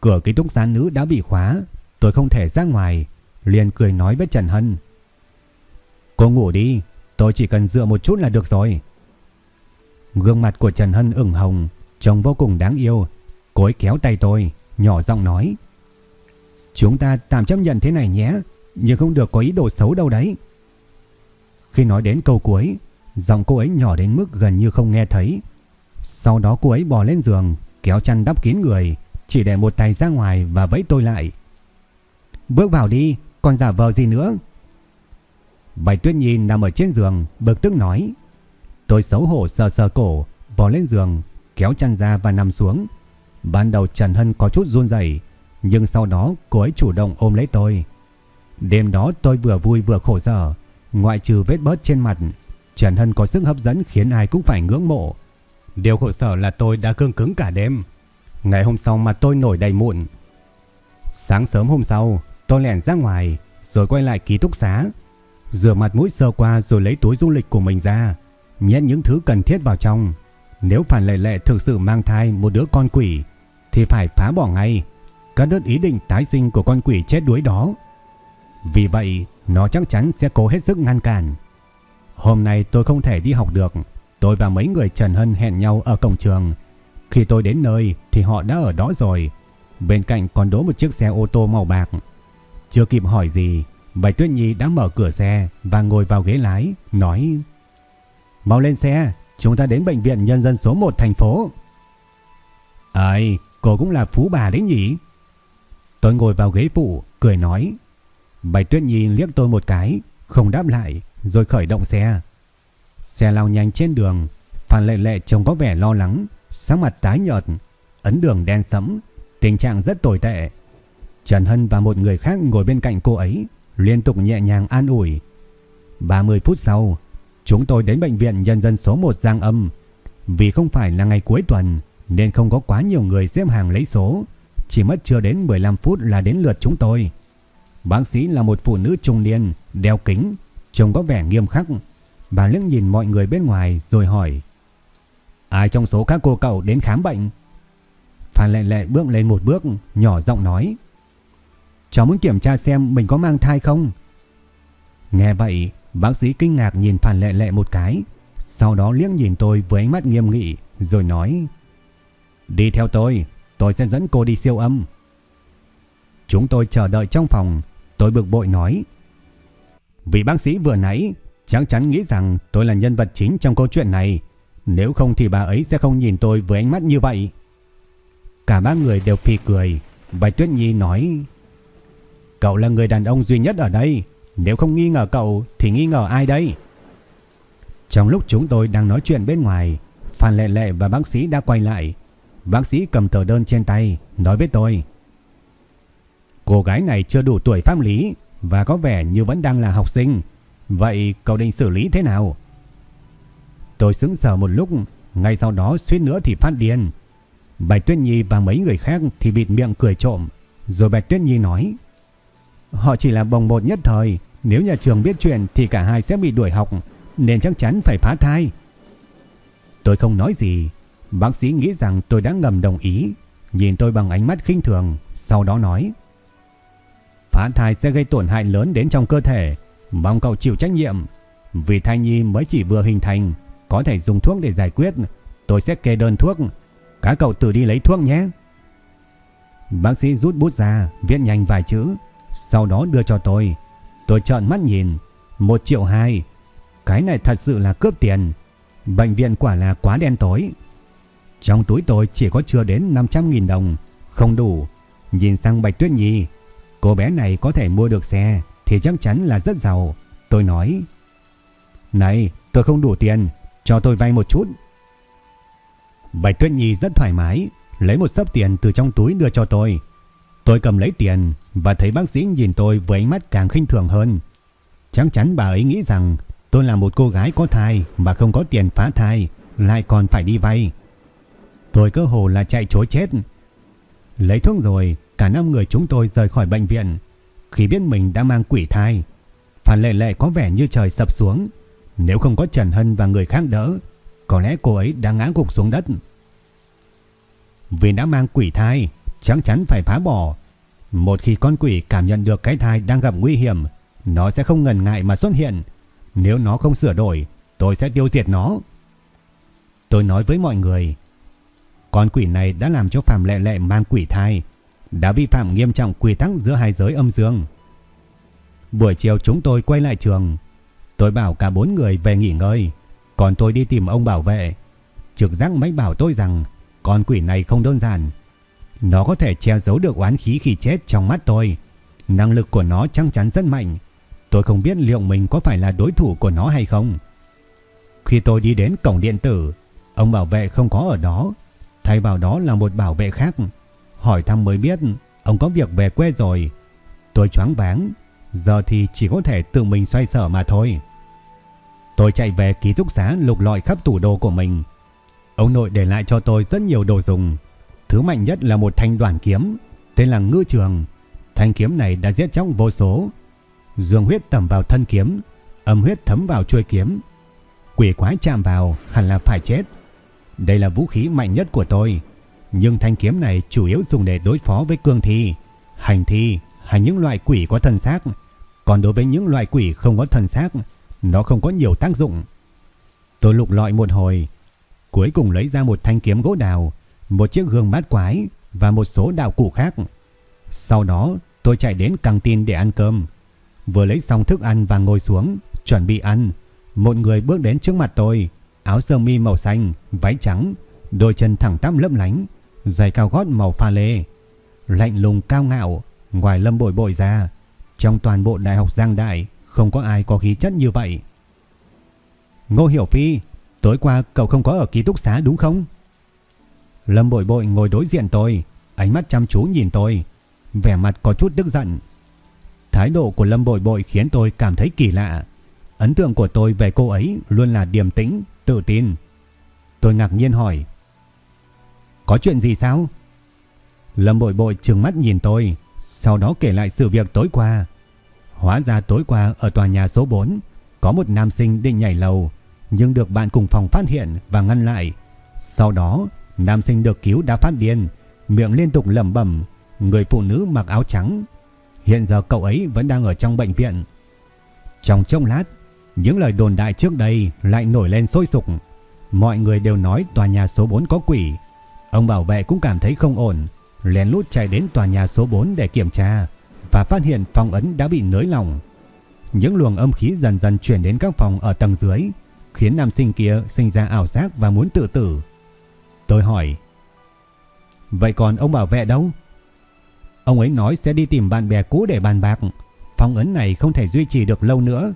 Cửa ký túc xá nữ đã bị khóa, tôi không thể ra ngoài, liền cười nói với Trần Hân. Cô ngủ đi, tôi chỉ cần dựa một chút là được rồi. Gương mặt của Trần Hân ửng hồng, trông vô cùng đáng yêu. Cô ấy kéo tay tôi, nhỏ giọng nói. Chúng ta tạm chấp nhận thế này nhé, nhưng không được có ý đồ xấu đâu đấy. Khi nói đến câu cuối, giọng cô ấy nhỏ đến mức gần như không nghe thấy. Sau đó cô ấy bò lên giường, kéo chăn đắp kín người, chỉ để một tay ra ngoài và vẫy tôi lại. Bước vào đi, còn giả vờ gì nữa? Bạch Tuyết Nhi nằm ở trên giường, bực tức nói. Tôi xấu hổ sờ sờ cổ, bò lên giường, kéo chăn ra và nằm xuống. Ban đầu Trần Hân có chút run rẩy, nhưng sau đó cô ấy chủ động ôm lấy tôi. Đêm đó tôi vừa vui vừa khổ sở, ngoại trừ vết bớt trên mặt, Trần Hân có sức hấp dẫn khiến ai cũng phải ngưỡng mộ. Điều khổ sở là tôi đã cương cứng cả đêm. Ngày hôm sau mà tôi nổi đầy mụn. Sáng sớm hôm sau, tôi lẻn ra ngoài, rồi quay lại ký túc xá. Rửa mặt mũi sơ qua rồi lấy túi du lịch của mình ra, nhét những thứ cần thiết vào trong. Nếu Phan Lệ Lệ thực sự mang thai một đứa con quỷ, thì phải phá bỏ ngay, cắt đứt ý định tái sinh của con quỷ chết đuối đó. Vì vậy, nó chắc chắn sẽ cố hết sức ngăn cản. Hôm nay tôi không thể đi học được, tôi và mấy người Trần Hân hẹn nhau ở cổng trường. Khi tôi đến nơi thì họ đã ở đó rồi, bên cạnh còn đỗ một chiếc xe ô tô màu bạc. Chưa kịp hỏi gì, Bạch Tuyết Nhi đã mở cửa xe và ngồi vào ghế lái, nói Mau lên xe, chúng ta đến bệnh viện nhân dân số 1 thành phố. Ây, cô cũng là phú bà đấy nhỉ? Tôi ngồi vào ghế phụ, cười nói. Bạch Tuyết Nhi liếc tôi một cái, không đáp lại, rồi khởi động xe. Xe lao nhanh trên đường, Phan Lệ Lệ trông có vẻ lo lắng, sắc mặt tái nhợt, ấn đường đen sẫm, tình trạng rất tồi tệ. Trần Hân và một người khác ngồi bên cạnh cô ấy, liên tục nhẹ nhàng an ủi. 30 phút sau, chúng tôi đến bệnh viện nhân dân số 1 Giang Âm. Vì không phải là ngày cuối tuần nên không có quá nhiều người xếp hàng lấy số, chỉ mất chưa đến 15 phút là đến lượt chúng tôi. Bác sĩ là một phụ nữ trung niên, đeo kính, trông có vẻ nghiêm khắc. Bà liếc nhìn mọi người bên ngoài rồi hỏi: "Ai trong số các cô cậu đến khám bệnh?" Phan Lệ Lệ bước lên một bước, nhỏ giọng nói: Cháu muốn kiểm tra xem mình có mang thai không. Nghe vậy, bác sĩ kinh ngạc nhìn Phan Lệ Lệ một cái, sau đó liếc nhìn tôi với ánh mắt nghiêm nghị, rồi nói Đi theo tôi, tôi sẽ dẫn cô đi siêu âm. Chúng tôi chờ đợi trong phòng, tôi bực bội nói Vị bác sĩ vừa nãy chắc chắn nghĩ rằng tôi là nhân vật chính trong câu chuyện này, nếu không thì bà ấy sẽ không nhìn tôi với ánh mắt như vậy. Cả ba người đều phì cười, Bạch Tuyết Nhi nói Cậu là người đàn ông duy nhất ở đây. Nếu không nghi ngờ cậu thì nghi ngờ ai đây? Trong lúc chúng tôi đang nói chuyện bên ngoài, Phan Lệ Lệ và bác sĩ đã quay lại. Bác sĩ cầm tờ đơn trên tay, nói với tôi. Cô gái này chưa đủ tuổi pháp lý và có vẻ như vẫn đang là học sinh. Vậy cậu định xử lý thế nào? Tôi sững sờ một lúc, ngay sau đó suýt nữa thì phát điên. Bạch Tuyết Nhi và mấy người khác thì bịt miệng cười trộm. Rồi Bạch Tuyết Nhi nói. Họ chỉ là bồng bột nhất thời, nếu nhà trường biết chuyện thì cả hai sẽ bị đuổi học, nên chắc chắn phải phá thai. Tôi không nói gì, bác sĩ nghĩ rằng tôi đã ngầm đồng ý, nhìn tôi bằng ánh mắt khinh thường, sau đó nói: "Phá thai sẽ gây tổn hại lớn đến trong cơ thể, mong cậu chịu trách nhiệm, vì thai nhi mới chỉ vừa hình thành, có thể dùng thuốc để giải quyết, tôi sẽ kê đơn thuốc, các cậu tự đi lấy thuốc nhé." Bác sĩ rút bút ra, viết nhanh vài chữ, sau đó đưa cho tôi. Tôi trợn mắt nhìn. Một triệu hai. Cái này thật sự là cướp tiền. Bệnh viện quả là quá đen tối. Trong túi tôi chỉ có chưa đến 500.000 đồng. Không đủ. Nhìn sang Bạch Tuyết Nhi. Cô bé này có thể mua được xe. Thì chắc chắn là rất giàu. Tôi nói. Này tôi không đủ tiền. Cho tôi vay một chút. Bạch Tuyết Nhi rất thoải mái. Lấy một sấp tiền từ trong túi đưa cho tôi. Tôi cầm lấy tiền và thấy bác sĩ nhìn tôi với ánh mắt càng khinh thường hơn. Chắc chắn bà ấy nghĩ rằng tôi là một cô gái có thai mà không có tiền phá thai, lại còn phải đi vay. Tôi cơ hồ là chạy chối chết. Lấy thuốc rồi, cả năm người chúng tôi rời khỏi bệnh viện. Khi biết mình đã mang quỷ thai, Phan Lệ Lệ có vẻ như trời sập xuống. Nếu không có Trần Hân và người khác đỡ, có lẽ cô ấy đã ngã gục xuống đất. Vì đã mang quỷ thai, chắc chắn phải phá bỏ. Một khi con quỷ cảm nhận được cái thai đang gặp nguy hiểm, nó sẽ không ngần ngại mà xuất hiện. Nếu nó không sửa đổi, tôi sẽ tiêu diệt nó. Tôi nói với mọi người, con quỷ này đã làm cho Phạm Lệ Lệ mang quỷ thai, đã vi phạm nghiêm trọng quy tắc giữa hai giới âm dương. Buổi chiều chúng tôi quay lại trường, tôi bảo cả bốn người về nghỉ ngơi, còn tôi đi tìm ông bảo vệ. Trực giác mách bảo tôi rằng con quỷ này không đơn giản, Nó có thể che giấu được oán khí khi chết trong mắt tôi. Năng lực của nó chắc chắn rất mạnh. Tôi không biết liệu mình có phải là đối thủ của nó hay không. Khi tôi đi đến cổng điện tử, ông bảo vệ không có ở đó. Thay vào đó là một bảo vệ khác. Hỏi thăm mới biết ông có việc về quê rồi. Tôi choáng váng. Giờ thì chỉ có thể tự mình xoay sở mà thôi. Tôi chạy về ký túc xá lục lọi khắp tủ đồ của mình. Ông nội để lại cho tôi rất nhiều đồ dùng. Thứ mạnh nhất là một thanh đoàn kiếm, tên là Ngư Trường. Thanh kiếm này đã giết trong vô số. Dương huyết tẩm vào thân kiếm, âm huyết thấm vào chuôi kiếm. Quỷ quái chạm vào hẳn là phải chết. Đây là vũ khí mạnh nhất của tôi. Nhưng thanh kiếm này chủ yếu dùng để đối phó với cương thi, hành thi hay những loại quỷ có thân xác. Còn đối với những loại quỷ không có thân xác, nó không có nhiều tác dụng. Tôi lục lọi một hồi, cuối cùng lấy ra một thanh kiếm gỗ đào, một chiếc gương bát quái và một số đạo cụ khác. Sau đó tôi chạy đến căng tin để ăn cơm. Vừa lấy xong thức ăn và ngồi xuống, chuẩn bị ăn. Một người bước đến trước mặt tôi, áo sơ mi màu xanh, váy trắng, đôi chân thẳng tắp lấp lánh, giày cao gót màu pha lê. Lạnh lùng cao ngạo, ngoài lâm bội bội ra, trong toàn bộ đại học Giang Đại không có ai có khí chất như vậy. Ngô Hiểu Phi, tối qua cậu không có ở ký túc xá đúng không? Lâm bội bội ngồi đối diện tôi, ánh mắt chăm chú nhìn tôi, vẻ mặt có chút tức giận. Thái độ của Lâm bội bội khiến tôi cảm thấy kỳ lạ. Ấn tượng của tôi về cô ấy luôn là điềm tĩnh, tự tin. Tôi ngạc nhiên hỏi. Có chuyện gì sao? Lâm bội bội trừng mắt nhìn tôi, sau đó kể lại sự việc tối qua. Hóa ra tối qua ở tòa nhà số 4 có một nam sinh định nhảy lầu nhưng được bạn cùng phòng phát hiện và ngăn lại. Sau đó, nam sinh được cứu đã phát điên, miệng liên tục lẩm bẩm, người phụ nữ mặc áo trắng. Hiện giờ cậu ấy vẫn đang ở trong bệnh viện. Trong chốc lát, những lời đồn đại trước đây lại nổi lên sôi sục. Mọi người đều nói tòa nhà số 4 có quỷ. Ông bảo vệ cũng cảm thấy không ổn, lén lút chạy đến tòa nhà số 4 để kiểm tra và phát hiện phong ấn đã bị nới lỏng. Những luồng âm khí dần dần chuyển đến các phòng ở tầng dưới, khiến nam sinh kia sinh ra ảo giác và muốn tự tử. Tôi hỏi, vậy còn ông bảo vệ đâu? Ông ấy nói sẽ đi tìm bạn bè cũ để bàn bạc, phong ấn này không thể duy trì được lâu nữa.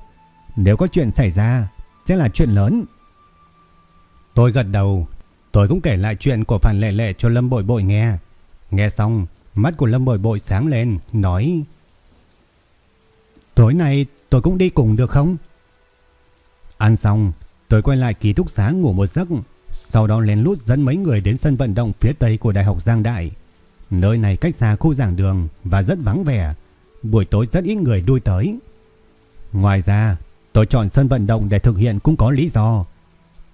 Nếu có chuyện xảy ra, sẽ là chuyện lớn. Tôi gật đầu, tôi cũng kể lại chuyện của Phan Lệ Lệ cho Lâm Bội Bội nghe. Nghe xong, Mắt của Lâm Bội Bội sáng lên, nói Tối nay tôi cũng đi cùng được không? Ăn xong, tôi quay lại ký túc xá ngủ một giấc, sau đó lén lút dẫn mấy người đến sân vận động phía tây của Đại học Giang Đại. Nơi này cách xa khu giảng đường và rất vắng vẻ, buổi tối rất ít người đuôi tới. Ngoài ra, tôi chọn sân vận động để thực hiện cũng có lý do.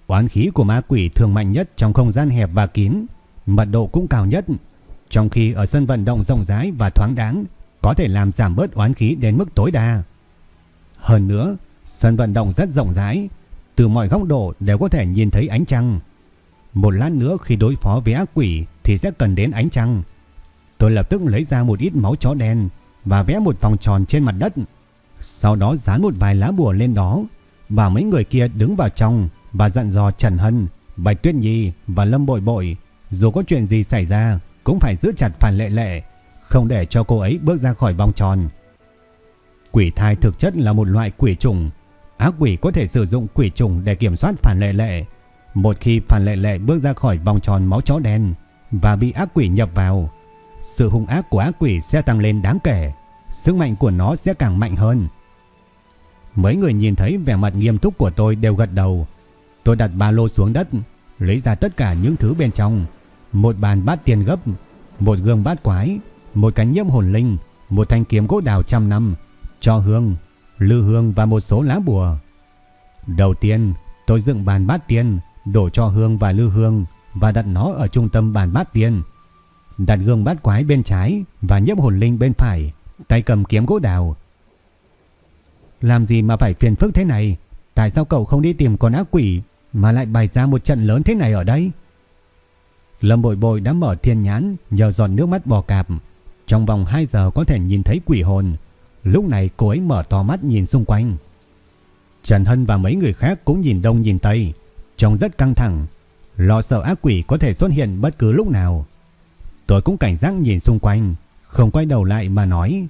Oán khí của ma quỷ thường mạnh nhất trong không gian hẹp và kín, mật độ cũng cao nhất, trong khi ở sân vận động rộng rãi và thoáng đáng có thể làm giảm bớt oán khí đến mức tối đa. Hơn nữa, sân vận động rất rộng rãi, từ mọi góc độ đều có thể nhìn thấy ánh trăng. Một lát nữa khi đối phó với ác quỷ thì sẽ cần đến ánh trăng. Tôi lập tức lấy ra một ít máu chó đen và vẽ một vòng tròn trên mặt đất. Sau đó dán một vài lá bùa lên đó, và mấy người kia đứng vào trong và dặn dò Trần Hân, Bạch Tuyết Nhi và Lâm Bội Bội dù có chuyện gì xảy ra cũng phải giữ chặt Phan Lệ Lệ, không để cho cô ấy bước ra khỏi vòng tròn. Quỷ thai thực chất là một loại quỷ trùng, ác quỷ có thể sử dụng quỷ trùng để kiểm soát Phan Lệ Lệ. Một khi Phan Lệ Lệ bước ra khỏi vòng tròn máu chó đen và bị ác quỷ nhập vào, sự hung ác của ác quỷ sẽ tăng lên đáng kể, sức mạnh của nó sẽ càng mạnh hơn. Mấy người nhìn thấy vẻ mặt nghiêm túc của tôi đều gật đầu. Tôi đặt ba lô xuống đất, lấy ra tất cả những thứ bên trong một bàn bát tiền gấp, một gương bát quái, một cánh nhiễm hồn linh, một thanh kiếm gỗ đào trăm năm, cho hương, lư hương và một số lá bùa. Đầu tiên, tôi dựng bàn bát tiền, đổ cho hương và lư hương và đặt nó ở trung tâm bàn bát tiền. Đặt gương bát quái bên trái và nhiễm hồn linh bên phải, tay cầm kiếm gỗ đào. Làm gì mà phải phiền phức thế này? Tại sao cậu không đi tìm con ác quỷ mà lại bày ra một trận lớn thế này ở đây? Lâm Bội Bội đã mở thiên nhãn nhờ giọt nước mắt bò cạp. Trong vòng 2 giờ có thể nhìn thấy quỷ hồn. Lúc này cô ấy mở to mắt nhìn xung quanh. Trần Hân và mấy người khác cũng nhìn đông nhìn tây. Trông rất căng thẳng. Lo sợ ác quỷ có thể xuất hiện bất cứ lúc nào. Tôi cũng cảnh giác nhìn xung quanh, không quay đầu lại mà nói.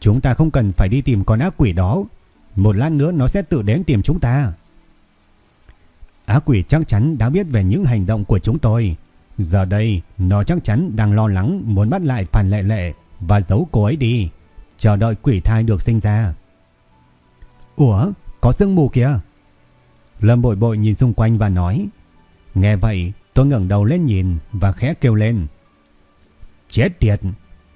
Chúng ta không cần phải đi tìm con ác quỷ đó. Một lát nữa nó sẽ tự đến tìm chúng ta. Ác quỷ chắc chắn đã biết về những hành động của chúng tôi. Giờ đây, nó chắc chắn đang lo lắng muốn bắt lại Phan Lệ Lệ và giấu cô ấy đi, chờ đợi quỷ thai được sinh ra. Ủa, có sương mù kìa. Lâm bội bội nhìn xung quanh và nói. Nghe vậy, tôi ngẩng đầu lên nhìn và khẽ kêu lên. Chết tiệt,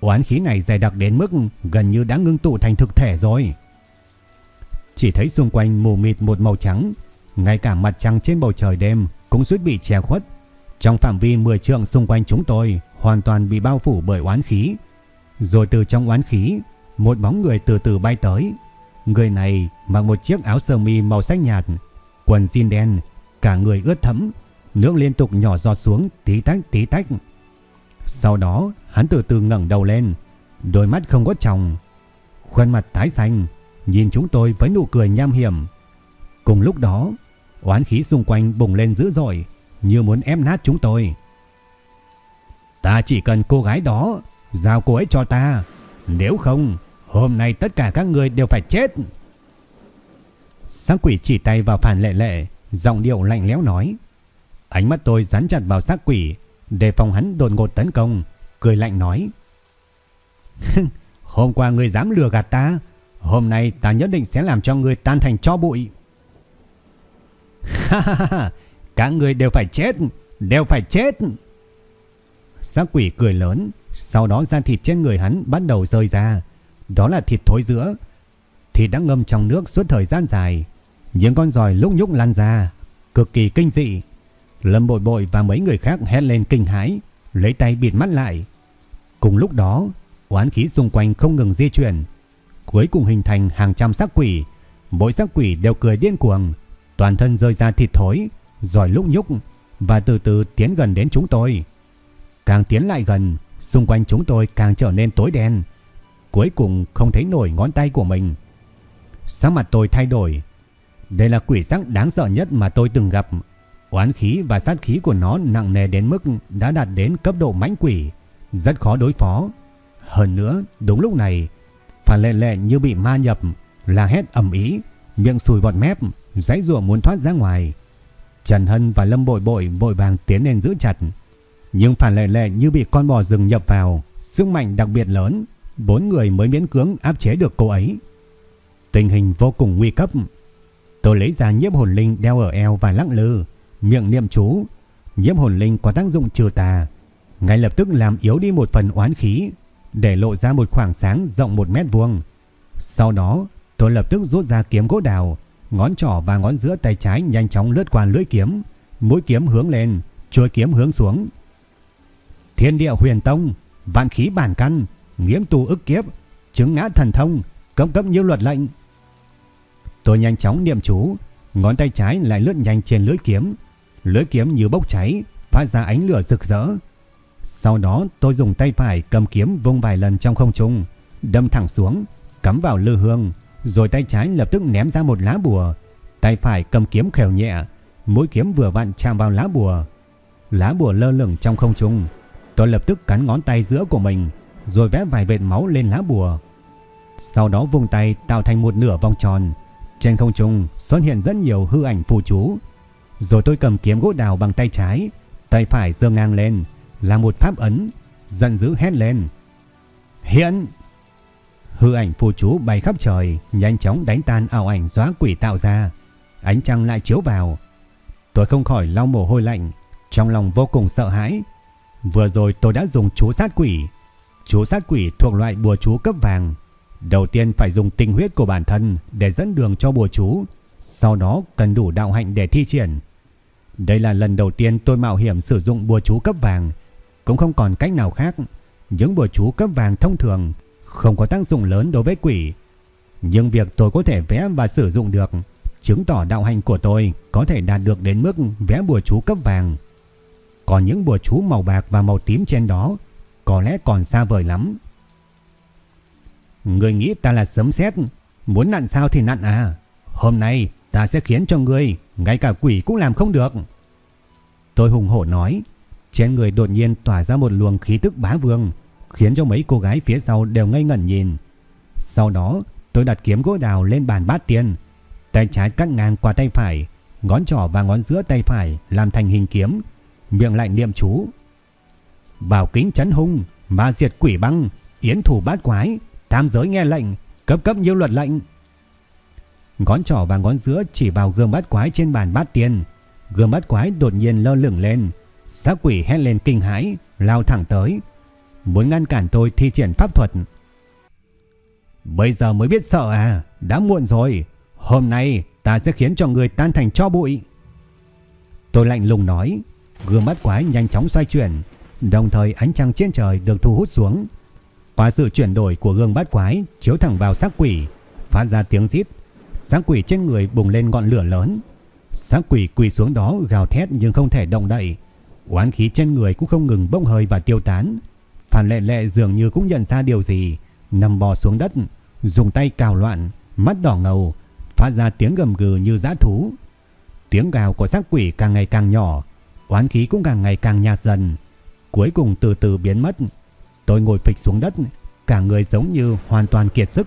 oán khí này dày đặc đến mức gần như đã ngưng tụ thành thực thể rồi. Chỉ thấy xung quanh mù mịt một màu trắng, ngay cả mặt trăng trên bầu trời đêm cũng suýt bị che khuất. Trong phạm vi 10 trượng xung quanh chúng tôi hoàn toàn bị bao phủ bởi oán khí. Rồi từ trong oán khí, một bóng người từ từ bay tới. Người này mặc một chiếc áo sơ mi màu xanh nhạt, quần jean đen, cả người ướt thẫm, nước liên tục nhỏ giọt xuống tí tách tí tách. Sau đó, hắn từ từ ngẩng đầu lên, đôi mắt không có tròng, khuôn mặt tái xanh, nhìn chúng tôi với nụ cười nham hiểm. Cùng lúc đó, oán khí xung quanh bùng lên dữ dội, như muốn ép nát chúng tôi. Ta chỉ cần cô gái đó, giao cô ấy cho ta, nếu không, hôm nay tất cả các người đều phải chết. Sáng quỷ chỉ tay vào phản lệ lệ, giọng điệu lạnh lẽo nói. Ánh mắt tôi dán chặt vào xác quỷ, đề phòng hắn đột ngột tấn công, cười lạnh nói. Hôm qua ngươi dám lừa gạt ta, hôm nay ta nhất định sẽ làm cho ngươi tan thành cho bụi. Các người đều phải chết, đều phải chết. Xác quỷ cười lớn, sau đó da thịt trên người hắn bắt đầu rơi ra. Đó là thịt thối giữa. Thịt đã ngâm trong nước suốt thời gian dài. Những con giòi lúc nhúc lan ra, cực kỳ kinh dị. Lâm bội bội và mấy người khác hét lên kinh hãi, lấy tay bịt mắt lại. Cùng lúc đó, oán khí xung quanh không ngừng di chuyển. Cuối cùng hình thành hàng trăm xác quỷ. Mỗi xác quỷ đều cười điên cuồng, toàn thân rơi ra thịt thối, rồi lúc nhúc và từ từ tiến gần đến chúng tôi. Càng tiến lại gần, xung quanh chúng tôi càng trở nên tối đen. Cuối cùng không thấy nổi ngón tay của mình. Sắc mặt tôi thay đổi. Đây là quỷ sắc đáng sợ nhất mà tôi từng gặp. Oán khí và sát khí của nó nặng nề đến mức đã đạt đến cấp độ mãnh quỷ, rất khó đối phó. Hơn nữa, đúng lúc này, Phan Lệ Lệ như bị ma nhập, là hét ầm ý, miệng sùi bọt mép, giãy giụa muốn thoát ra ngoài. Trần Hân và Lâm Bội Bội vội vàng tiến lên giữ chặt. Nhưng phản Lệ Lệ như bị con bò rừng nhập vào, sức mạnh đặc biệt lớn, bốn người mới miễn cưỡng áp chế được cô ấy. Tình hình vô cùng nguy cấp. Tôi lấy ra nhiếp hồn linh đeo ở eo và lắc lư, miệng niệm chú. Nhiếp hồn linh có tác dụng trừ tà, ngay lập tức làm yếu đi một phần oán khí, để lộ ra một khoảng sáng rộng một mét vuông. Sau đó, tôi lập tức rút ra kiếm gỗ đào, ngón trỏ và ngón giữa tay trái nhanh chóng lướt qua lưỡi kiếm, mũi kiếm hướng lên, chuôi kiếm hướng xuống. Thiên địa huyền tông, vạn khí bản căn, nghiễm tu ức kiếp, chứng ngã thần thông, cấm cấp như luật lệnh. Tôi nhanh chóng niệm chú, ngón tay trái lại lướt nhanh trên lưỡi kiếm, lưỡi kiếm như bốc cháy, phát ra ánh lửa rực rỡ. Sau đó tôi dùng tay phải cầm kiếm vung vài lần trong không trung, đâm thẳng xuống, cắm vào lư hương, rồi tay trái lập tức ném ra một lá bùa. Tay phải cầm kiếm khều nhẹ, mũi kiếm vừa vặn chạm vào lá bùa. Lá bùa lơ lửng trong không trung. Tôi lập tức cắn ngón tay giữa của mình, rồi vẽ vài vệt máu lên lá bùa. Sau đó vùng tay tạo thành một nửa vòng tròn. Trên không trung xuất hiện rất nhiều hư ảnh phù chú. Rồi tôi cầm kiếm gỗ đào bằng tay trái, tay phải giơ ngang lên, là một pháp ấn, giận dữ hét lên. Hiện! Hư ảnh phù chú bay khắp trời, nhanh chóng đánh tan ảo ảnh gió quỷ tạo ra. Ánh trăng lại chiếu vào. Tôi không khỏi lau mồ hôi lạnh, trong lòng vô cùng sợ hãi. Vừa rồi tôi đã dùng chú sát quỷ. Chú sát quỷ thuộc loại bùa chú cấp vàng. Đầu tiên phải dùng tinh huyết của bản thân để dẫn đường cho bùa chú. Sau đó cần đủ đạo hạnh để thi triển. Đây là lần đầu tiên tôi mạo hiểm sử dụng bùa chú cấp vàng. Cũng không còn cách nào khác. Những bùa chú cấp vàng thông thường không có tác dụng lớn đối với quỷ. Nhưng việc tôi có thể vẽ và sử dụng được chứng tỏ đạo hành của tôi có thể đạt được đến mức vẽ bùa chú cấp vàng. Còn những bùa chú màu bạc và màu tím trên đó có lẽ còn xa vời lắm. Người nghĩ ta là sấm sét, muốn nặn sao thì nặn à. Hôm nay ta sẽ khiến cho người ngay cả quỷ cũng làm không được. Tôi hùng hổ nói, Trên người đột nhiên tỏa ra một luồng khí tức bá vương, khiến cho mấy cô gái phía sau đều ngây ngẩn nhìn. Sau đó, tôi đặt kiếm gỗ đào lên bàn bát tiên, tay trái cắt ngang qua tay phải, ngón trỏ và ngón giữa tay phải làm thành hình kiếm, miệng lại niệm chú. Bảo kính chấn hung, ma diệt quỷ băng, yến thủ bát quái, tam giới nghe lệnh, cấp cấp nhiêu luật lệnh. Ngón trỏ và ngón giữa chỉ vào gương bát quái trên bàn bát tiên. Gương bát quái đột nhiên lơ lửng lên. Xác quỷ hét lên kinh hãi, lao thẳng tới. Muốn ngăn cản tôi thi triển pháp thuật. Bây giờ mới biết sợ à, đã muộn rồi. Hôm nay ta sẽ khiến cho người tan thành cho bụi. Tôi lạnh lùng nói. Gương bát quái nhanh chóng xoay chuyển. Đồng thời ánh trăng trên trời được thu hút xuống. Qua sự chuyển đổi của gương bát quái chiếu thẳng vào xác quỷ, phát ra tiếng rít Xác quỷ trên người bùng lên ngọn lửa lớn. Xác quỷ quỳ xuống đó gào thét nhưng không thể động đậy. Oán khí trên người cũng không ngừng bốc hơi và tiêu tán. Phan lệ lệ dường như cũng nhận ra điều gì. Nằm bò xuống đất, dùng tay cào loạn, mắt đỏ ngầu, phát ra tiếng gầm gừ như giã thú. Tiếng gào của xác quỷ càng ngày càng nhỏ, oán khí cũng càng ngày càng nhạt dần. Cuối cùng từ từ biến mất. Tôi ngồi phịch xuống đất, cả người giống như hoàn toàn kiệt sức.